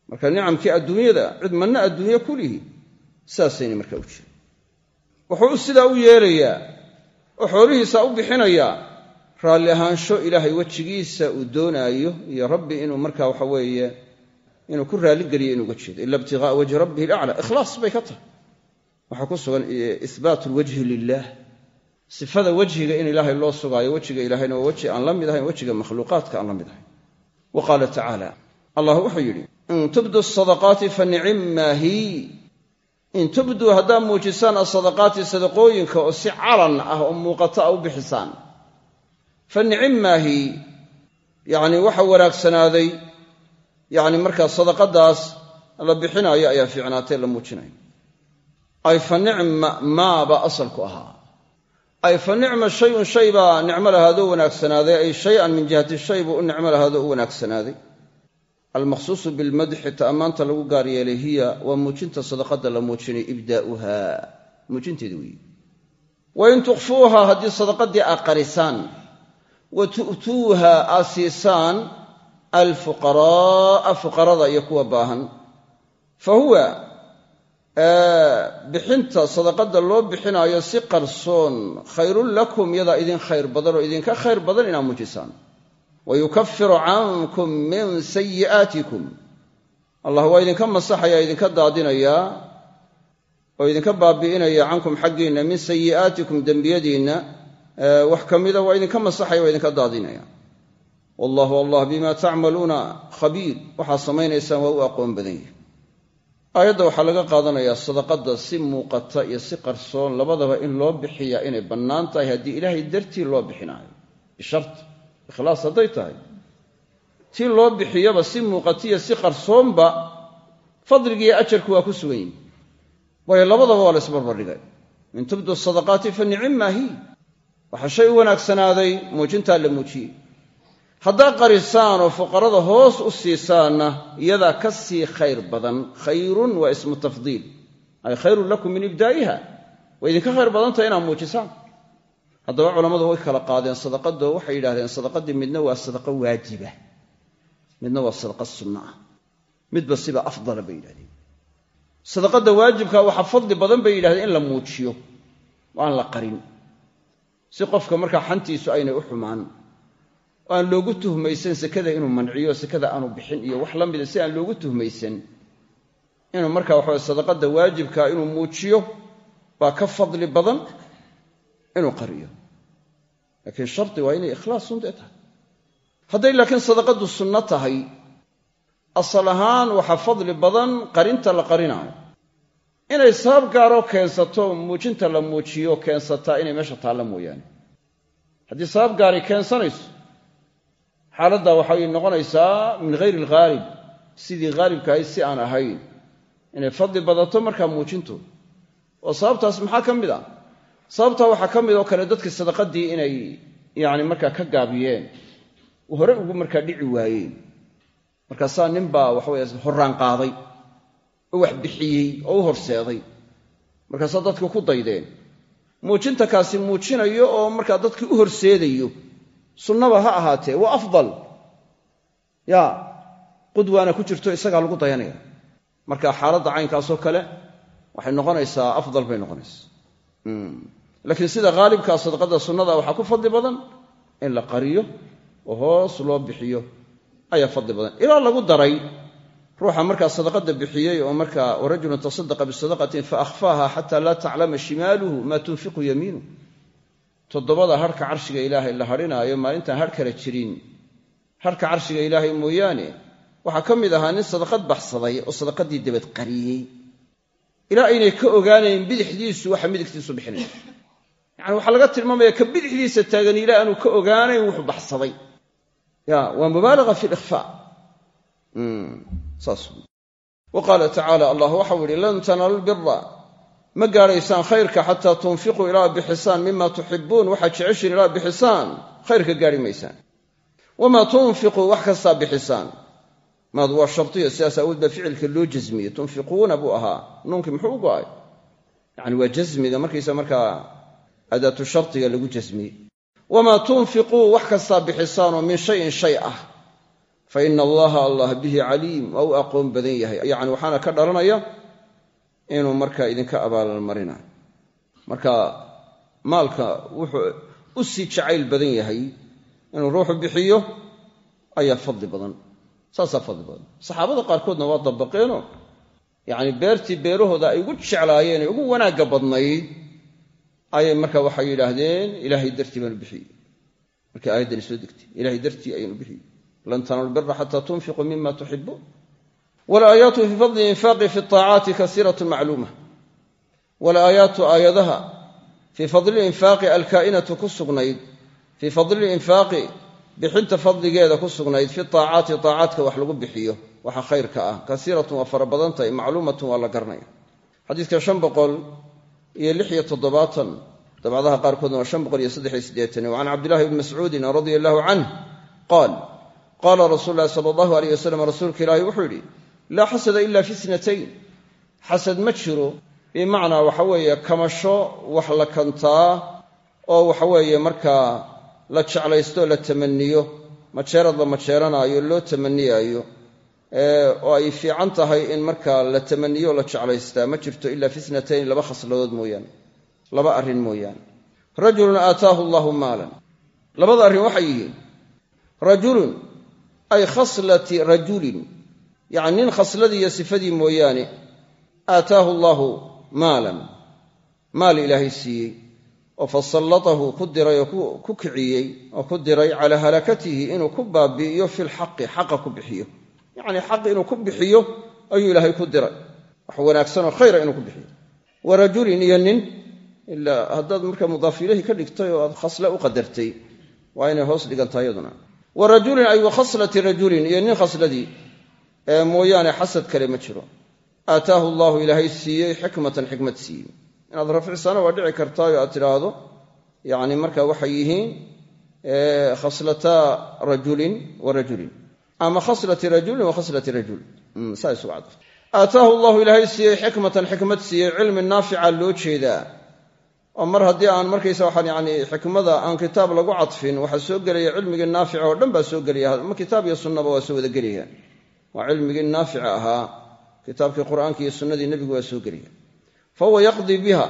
marka nicamkii adduunyada cid manna adduunyo kulihii saasayna markaa u jirin wuxuu sidaa u yeelayaa oo xoolihiisa u bixinayaa raalli ahaansho ilaahay wejigiisa uu doonaayo iyo rabbi inuu markaa waxa weeye inuu ku raalligeliyo inuuga jeedo ila ibtiqaa'a wajhi rabbihi alaclaa ikhlaas bay ka tahay. Waxaa ku sugan ihbaatu lwajhi lilah sifada wejhiga in ilaahay loo sugaayo wejiga ilaahayna waa weji aan la mid ahayn wejiga makhluuqaadka aan la mid ahayn. Wa qaala tacaala allah wuxuu yidhi in tubdu sadaqaati fa nicimmaa hi. In tubduu haddaa muujisaan asadaqaati sadaqooyinka oo si calan ah oo muuqato a u bixisaan. Fa nicimaahi yacni waxa wanaagsanaaday yacni markaa sadaqadaas la bixinaayo ayaa fiicnaatee la muujinayo ay fa nicma maaba asalku ahaa ay fa nicma shayun shay baa nicmo lahaadoo wanaagsanaaday ay shay-an min jihati shay buu u nicmo lahaadoo u wanaagsanaaday almaqsuusu bilmadxi ta ammaanta lagu gaar yeelay hiya waa muujinta sadaqada la muujinay ibdaa'uha. Muujinteeda weeye wain tukhfuuha haddii sadaqadii aad qarisaan wa tu'tuuha aad siisaan alfuqaraa'a fuqarada iyo kuwa baahan. Fa huwa bixinta sadaqada loo bixinaayo si qarsoon khayrun lakum yadaa idin khayr badan oo idinka khayr badan inaad muujisaan. Wayukafiru cankum min sayi'aatikum allah waa idinka masaxaya idinka daadinayaa oo idinka baabi'inaya cankum xaggiinna min sayi'aatikum dembiyadiinna. Wax ka mida waa idinka masaxaya waa idinka daadinaya. Wallahu allah bima tacmaluuna khabiir. Waxaad samaynaysaan waa u aqoon badan aayadda waxaa laga qaadanayaa sadaqada si muuqata iyo si qarsoon labadaba in loo bixiyaa inay bannaan tahay haddii ilaahay dartii loo bixinaayo. Bishart ikhlaas hadday tahay. Tii loo bixiyaba si muuqatiya si qarsoonba fadligiiyo ajarku waa ku sugan yihiin waayo labadaba waa la isbarbardhigay in tubdu sadaqaati fa nicimmaa hi waxaa shay u wanaagsanaaday muujintaa la muujiyey haddaa qarisaan oo fuqarada hoos u siisaanna iyadaa ka sii khayr badan. Khayrun waa ismu tafdiil. Ay khayrun lakum min ibdaa'iha. Way idinka khayr badantahay inaad muujisaan. Haddaba culammadu way kala qaadeen sadaqado waxay yidhahdeen sadaqadii midna waa sadaqa waajiba. Midna waa sadaqa sunna ah. Midba siba afdala bay yidhahdeen sadaqada waajibka waxaa fadli badan bay yidhahdeen in la muujiyo oo aan la qarin. Si qofka markaa xantiisu aynay u xumaan oo aan loogu tuhmaysan sekada inuu manciyo sekada aanu bixin iyo wax la mida si aan loogu tuhmaysan inuu markaa waxawe sadaqada waajibka inuu muujiyo baa ka fadli badan inuu qariyo. Laakiin shardi waa inay ikhlaas sundee tahay. Hadday laakiin sadaqadu sunno tahay asal ahaan waxaa fadli badan qarinta la qarinaayo inay sabab gaaroo keensato muujinta la muujiyo keensataa inay meesha taalla mooyaane. Haddii sabab gaari keensanayso xaaladda waxay noqonaysaa min hayri alghaalib sidii haalibka ahayd si aan ahayn. Inay fadli badato markaa muujintu. Oo sababtaas maxaa ka mid ah? Sababtaa waxaa ka mid oo kale dadkii sadaqadii inay yani markaa ka gaabiyeen. Hore ugu markaa dhici waayeen markaasaa ninbaa waxaweye horraan qaaday oo wax bixiyey oo u horseeday. Markaasaa dadku ku daydeen. Muujinta kaasi muujinayo oo markaa dadkii u horseedayo sunnaba ha ahaatee waa afdal. Ya qudwaana ku jirto isagaa lagu dayanaya marka xaaladda caynkaasoo kale waxay noqonaysaa afdal bay noqonaysaa. Laakiin sida haalibkaa sadaqada sunnada waxaa ku fadli badan in la qariyo oo hoos loo bixiyo ayaa fadli badan. Ilaa lagu daray ruuxa markaa sadaqada bixiyey oo markaa warajulun tasadaqa bisadaqatin fa akhfaaha xataa laa taclama shimaaluhu maa tunfiqu yamiinuh toddobada harhka carshiga ilaahay la hadhinaayo maalintaan har kala jirin. Harhka carshiga ilaahay mooyaane waxaa ka mid ahaa nin sadaqad baxsaday oo sadaqadii dabad qariyey. Ilaa aynay ka ogaanayn bidixdiisu waxa midigtiisu bixinaya yacani waxaa laga tilmaamaya ka bidixdiisa taagan ilaa aanu ka ogaanayn wuxuu baxsaday. Ya waa mubaalaga fi likhfaa saas. Wa qaala tacaala allah waxau yihi lan tanaalu lbira ma gaadhaysaan khayrka xataa tunfiquu ilaa bixisaan mima tuxibuun waxaad jeceshiin ilaa bixisaan khayrka gaadhi maysaan. Wamaa tunfiquu wax kastaa bixisaan maadu waa shartiya sidaas awood ficilka loo jasmiyey tunfiquuna buu ahaa. Nuunkii muxuu u go'ay yacani waa jasmiga markaysa markaa adaatu shardiga lagu jasmiyey wamaa tunfiquu wax kastaa bixisaanoo min shayin shay ah. Fa ina allaha allah bihi caliim waa u aqoon badan yahay. Yacni waxaana ka dhalanaya inuu markaa idinka abaalmarina marka maalka wuxuu u sii jacayl badan yahay inuu ruuxu bixiyo ayaa fadli badan. Saasaa fadli badan. Saxaabada qaarkoodna waa dabaqeenoo yacni beertii beerahooda ay ugu jeclaayeen ee ugu wanaagga badnayd ayay marka waxay yidhaahdeen ilaahay dartii baanu bixiyey. Markii aayaddani soo degtay ilaahay dartii ayaynu bixiyey. Lan tanaalu lbira xataa tunfiquu mima tuxibuun walaayaatu fii fadli infaaqi fi aacaati kasiiratu macluuma walaayaatu aayadaha fii fadli infaaqi alkaa'inatu ku sugnayd fii fadli infaaqi bixinta fadligeeda ku sugnayd fi aacaati aacaadka wax lagu bixiyo waxa khayrka ah kasiiratun waa fara badan tahay macluumatun waa la garanaya xadiidka shan boqol iyo lix iyo toddobaatan dabcadaha qaarkoodna waa shan boqol iyo saddex iyo siddeetan wa can cabdillahi bni mascuudin radia allahu canh qaal qaala rasuulu laa xasada ila fi snatayn xasad ma jiro bimacnaa waxa weeye kamasho wax la kantaa oo waxaweeye markaa la jeclaysto la tamaniyo majeerad la majeeranaayo loo tamaniyaayo oo ay fiican tahay in markaa la tamaniyo la jeclaystaa. Ma jirto ila fi snatayn laba khasladood mooyaane laba arrin mooyaane. Rajulun aataahu allahu maalan. Labada arrin waxay yihiin rajulun yacni nin khasladii iyo sifadii mooyaane aataahu allaahu maalan. Maal ilaahay siiyey oo fasallatahu ku diray oo ku kiciyey oo ku diray calaa halakatihi inuu ku baabi'iyo fi lxaqi xaqa ku bixiyo. Yacnii xaq inuu ku bixiyo ayuu ilaahay ku diray. Wax wanaagsanoo khayra inuu ku bixiyo. Wa rajulin iyo nin ilaa haddaad marka mudaaf ilahi ka dhigtay oo aad khasle u qadartay waa inay hoos dhigantahay iyaduna. Wa rajulin ay wa khaslati rajulin iyo nin khasladii mooyaane xasad kale ma jiro. Aataahu allaahu ilaahay siiyey xikmatan xikmad siiyey inaad rafcisana waa dhici kartaayo aad tidhaahdo yacni marka waxay yihiin khaslataa rajulin wa rajulin. Ama khaslati rajulin wa khaslati rajul. Saa isugu cadafta aataahu allahu ilaahay siiyey xikmatan xikmad siiyey cilmi naafica loo jeedaa. Oo mar haddii aan markaysa waxaan yani xikmada aan kitaab lagu cadfin waxaa soo gelaya cilmigii naafica oo dhan baa soo gelaya. Ma kitaab iyo sunnaba waa soo wada gelayaan waa cilmigii naafica ahaa kitaabkii qur'aankii iyo sunnadii nebigu waa soo gelaya fa huwa yaqdii biha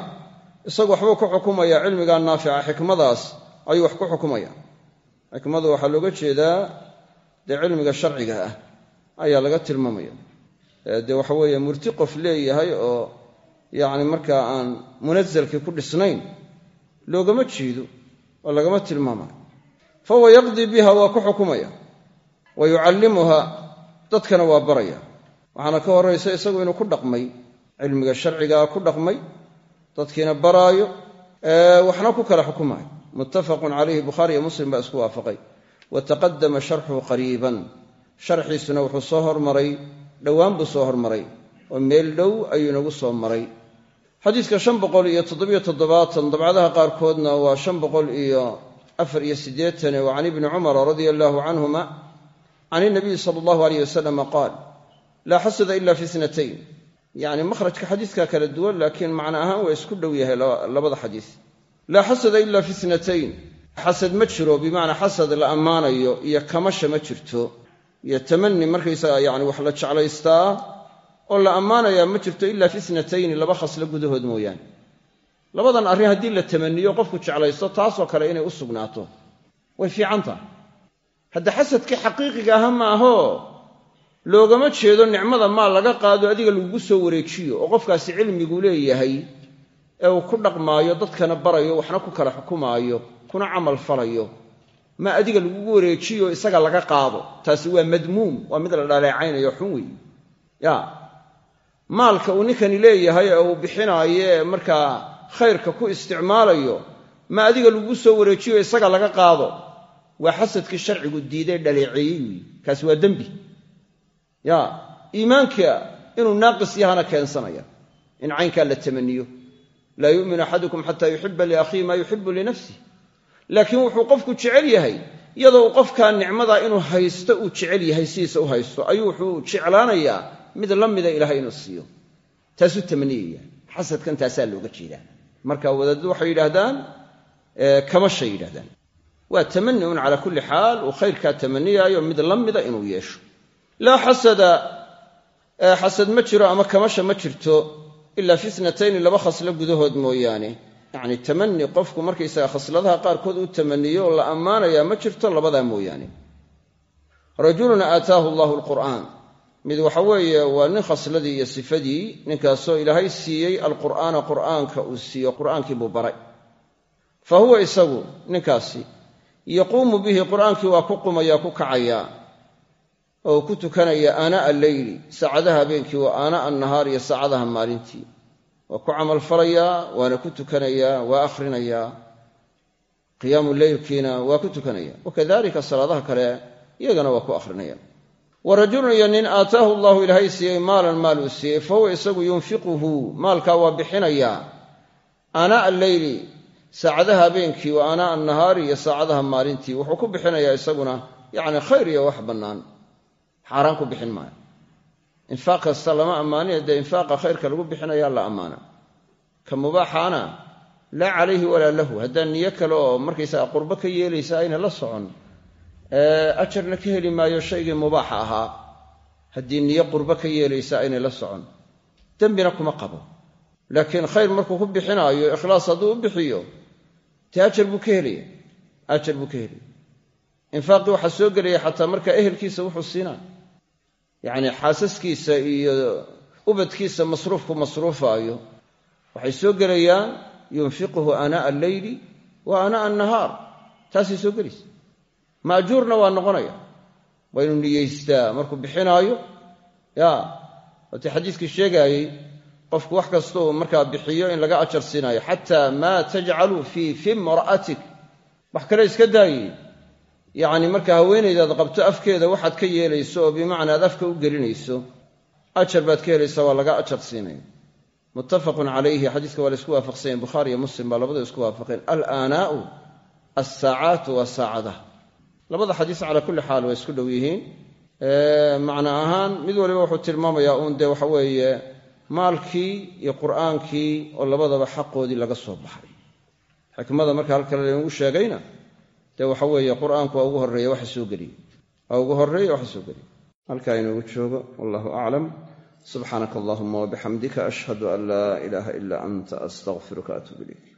isagu waxbuu ku xukumaya cilmigaa naafica xikmadaas ayuu wax ku xukumaya. Xikmadu waxaa looga jeedaa dee cilmiga sharciga ah ayaa laga tilmaamaya. Dee waxa weeye murti qof leeyahay oo yacni markaa aan munasalkii ku dhisnayn loogama jeedo oo lagama tilmaamayo fa huwa yaqdii biha waa ku xukumaya. Wa dadkana waa baraya. Waxaana ka horraysa isagu inuu ku dhaqmay cilmiga sharcigaa ku dhaqmay dadkiina baraayo waxna ku kala xukumaayo. Muttafaqun calayhi bukhaari iyo muslim baa isku waafaqay. Wa taqadama sharxuhu qariiban. Sharxiisuna wuxuu soo hormaray dhowaan buu soo hormaray oo meel dhow ayuu inagu soo maray. Xadiidka shan boqol iyo toddobiyo toddobaatan dabcadaha qaarkoodna waa shan boqol iyo afar iyo siddeetane wa can ibni cumara radia allaahu canhuma can inabiyi sala allahu aleyh wasalama qaal laa xasada ila fi snatayn yacni makhrajka xadiidka kala duwan laakiin macno ahaan waa isku dhow yahay labada xadiis laa xasada ila fi snatayn xasad ma jiro bimacnaa xasad la ammaanayo iyo kamasha ma jirto iyo tamani markaysaga yani wax la jeclaystaa oo la ammaanayaa ma jirto ila fi snatayni laba khaslo gudahood mooyaane labadan arrin haddii la tamaniyo qofku jeclaysto taasoo kale inay u sugnaato way fiican hadda xasadkii xaqiiqiga aha ma aho. Loogama jeedo nicmada maal laga qaado adiga lagugu soo wareejiyo oo qofkaasi cilmigu leeyahay ee uu ku dhaqmaayo dadkana barayo waxna ku kala xukumaayo kuna camal falayo. Ma adiga lagugu wareejiyo isaga laga qaado. Taasi waa madmuum waa mid la dhaleecaynayo xun wey ya. Maalka uu ninkani leeyahay ee uu bixinaayo ee markaa khayrka ku isticmaalayo ma adiga lagugu soo wareejiyo isaga laga qaado waa xasadkii sharcigu diiday dhaleeceeyey wey kaasi waa dembi. Ya iimaanka inuu naaqis yahana keensanaya. In caynkaa la tamaniyo. Laa yu'minu axadukum xataa yuxiba liakhiihi maa yuxibu linafsih laakiin wuxuu qofku jecel yahay iyadoo uu qofkaa nicmadaa inuu haysto uu jecel yahay sidiisa u haysto ayuu wuxuu jeclaanayaa mid la mida ilahay inuu siiyo. Taasuu tamaniyaya. Xasadkan taasaa looga jeedaa. Marka wadaaddu waxay yidhaahdaan kamashay yidhahdaan waa tamani un calaa kulli xaal uu khayrkaa tamaniyaayo mid la mida inuu yeesho. Laa xasada xasad ma jiro ama kamasha ma jirto ilaa fi laba khaslo gudahood mooyaane. Yacni tamani qofku markaysaga khasladaha qaarkood u tamaniyo la ammaanayaa ma jirto labadaa mooyaane. Rajulun aataahu allahu alqur'aan. Mid waxa weeye waa nin khasladii iyo sifadii ninkaasoo ilaahay siiyey alqur'aana qur'aanka uu siiyo qur'aankii buu baray. Fa huwa isagu ninkaasi yaquumu bihi qur'aankii waa ku qumaya ku kacayaa oo ku tukanaya aanaa alleyli saacadaha habeenkii wa aanaa annahaar iyo saacadaha maalintii. Waa ku camalfalayaa waana ku tukanayaa waa akhrinayaa qiyaamu leylkiina waa ku tukanaya. Wakadalika salaadaha kale iyagana waa ku akhrinaya. Wa rajulun iyo nin aataahu allahu ilaahay siiyey maalan maal uu siiyey fa huwa isagu yunfiquhu maalkaa waa bixinayaa aanaa alleyli saacadaha habeenkii wa aanaa annahaari iyo saacadaha maalintii wuxuu ku bixinayaa isaguna yacni khayr iyo wax bannaan. Xaaraan ku bixin maayo. Infaaq kasta lama ammaanine dee infaaqa khayrka lagu bixinayaa la ammaana. Ka mubaaxaana laa calayhi walaa lahu. Haddaan niyo kale oo markaysaga qurbo ka yeelaysa ayna la socon ajarna ka heli maayo shaygii mubaaxa ahaa. Haddii niyo qurbo ka yeelaysa aynay la socon dembina kuma qabo. Laakiin khayr markuu ku bixinaayo ikhlaas hadduu u bixiyo dee ajar buu ka helaya ajar buu ka helaya infaaqii waxaa soo gelaya xataa markaa ehelkiisa wuxuu siinaa. Yacni xaasaskiisa iyo ubadkiisa masruufku masruufaayo. Waxay soo gelayaan yunfiquhu aanaa alleyli wa aanaa annahaar. Taasay soo gelaysa. Maajuurna waa noqonaya. Waa inuu niyeystaa markuu bixinaayo. Ya waatii xadiiskii sheegaayey qofku wax kasta uu markaa bixiyo in laga ajar siinaayo xataa maa tajcalu fii fimra'atik wax kale iska daayey yacni marka haweenaydaad qabto afkeeda waxaad ka yeelayso oo bimacnaa ad afka u gelinayso ajar baad ka helaysa waa laga ajar siinaya muttafaqun calayhi xadiiska waa la isku waafaqsanya bukhaari iyo muslim baa labadu isku waafaqeen. Alaanaa'u alsaacaatu waa labada xadiis calaa kulli xaal waa isku dhow yihiin. Macna ahaan mid waliba wuxuu tilmaamayaa uun dee waxa weeye maalkii iyo qur'aankii oo labadaba xaqoodii laga soo baxay. Xikmada marka halkale laynagu sheegayna dee waxa weeye qur'aanku waa ugu horreeya waxa soo geliye waa ugu horreeya waxa soo geliye halkaa inoogu joogo wallahu aclam subxaanaka allahuma wabixamdika ashhadu an laa ilaaha ilaa anta astaqfiruka atuub ilayk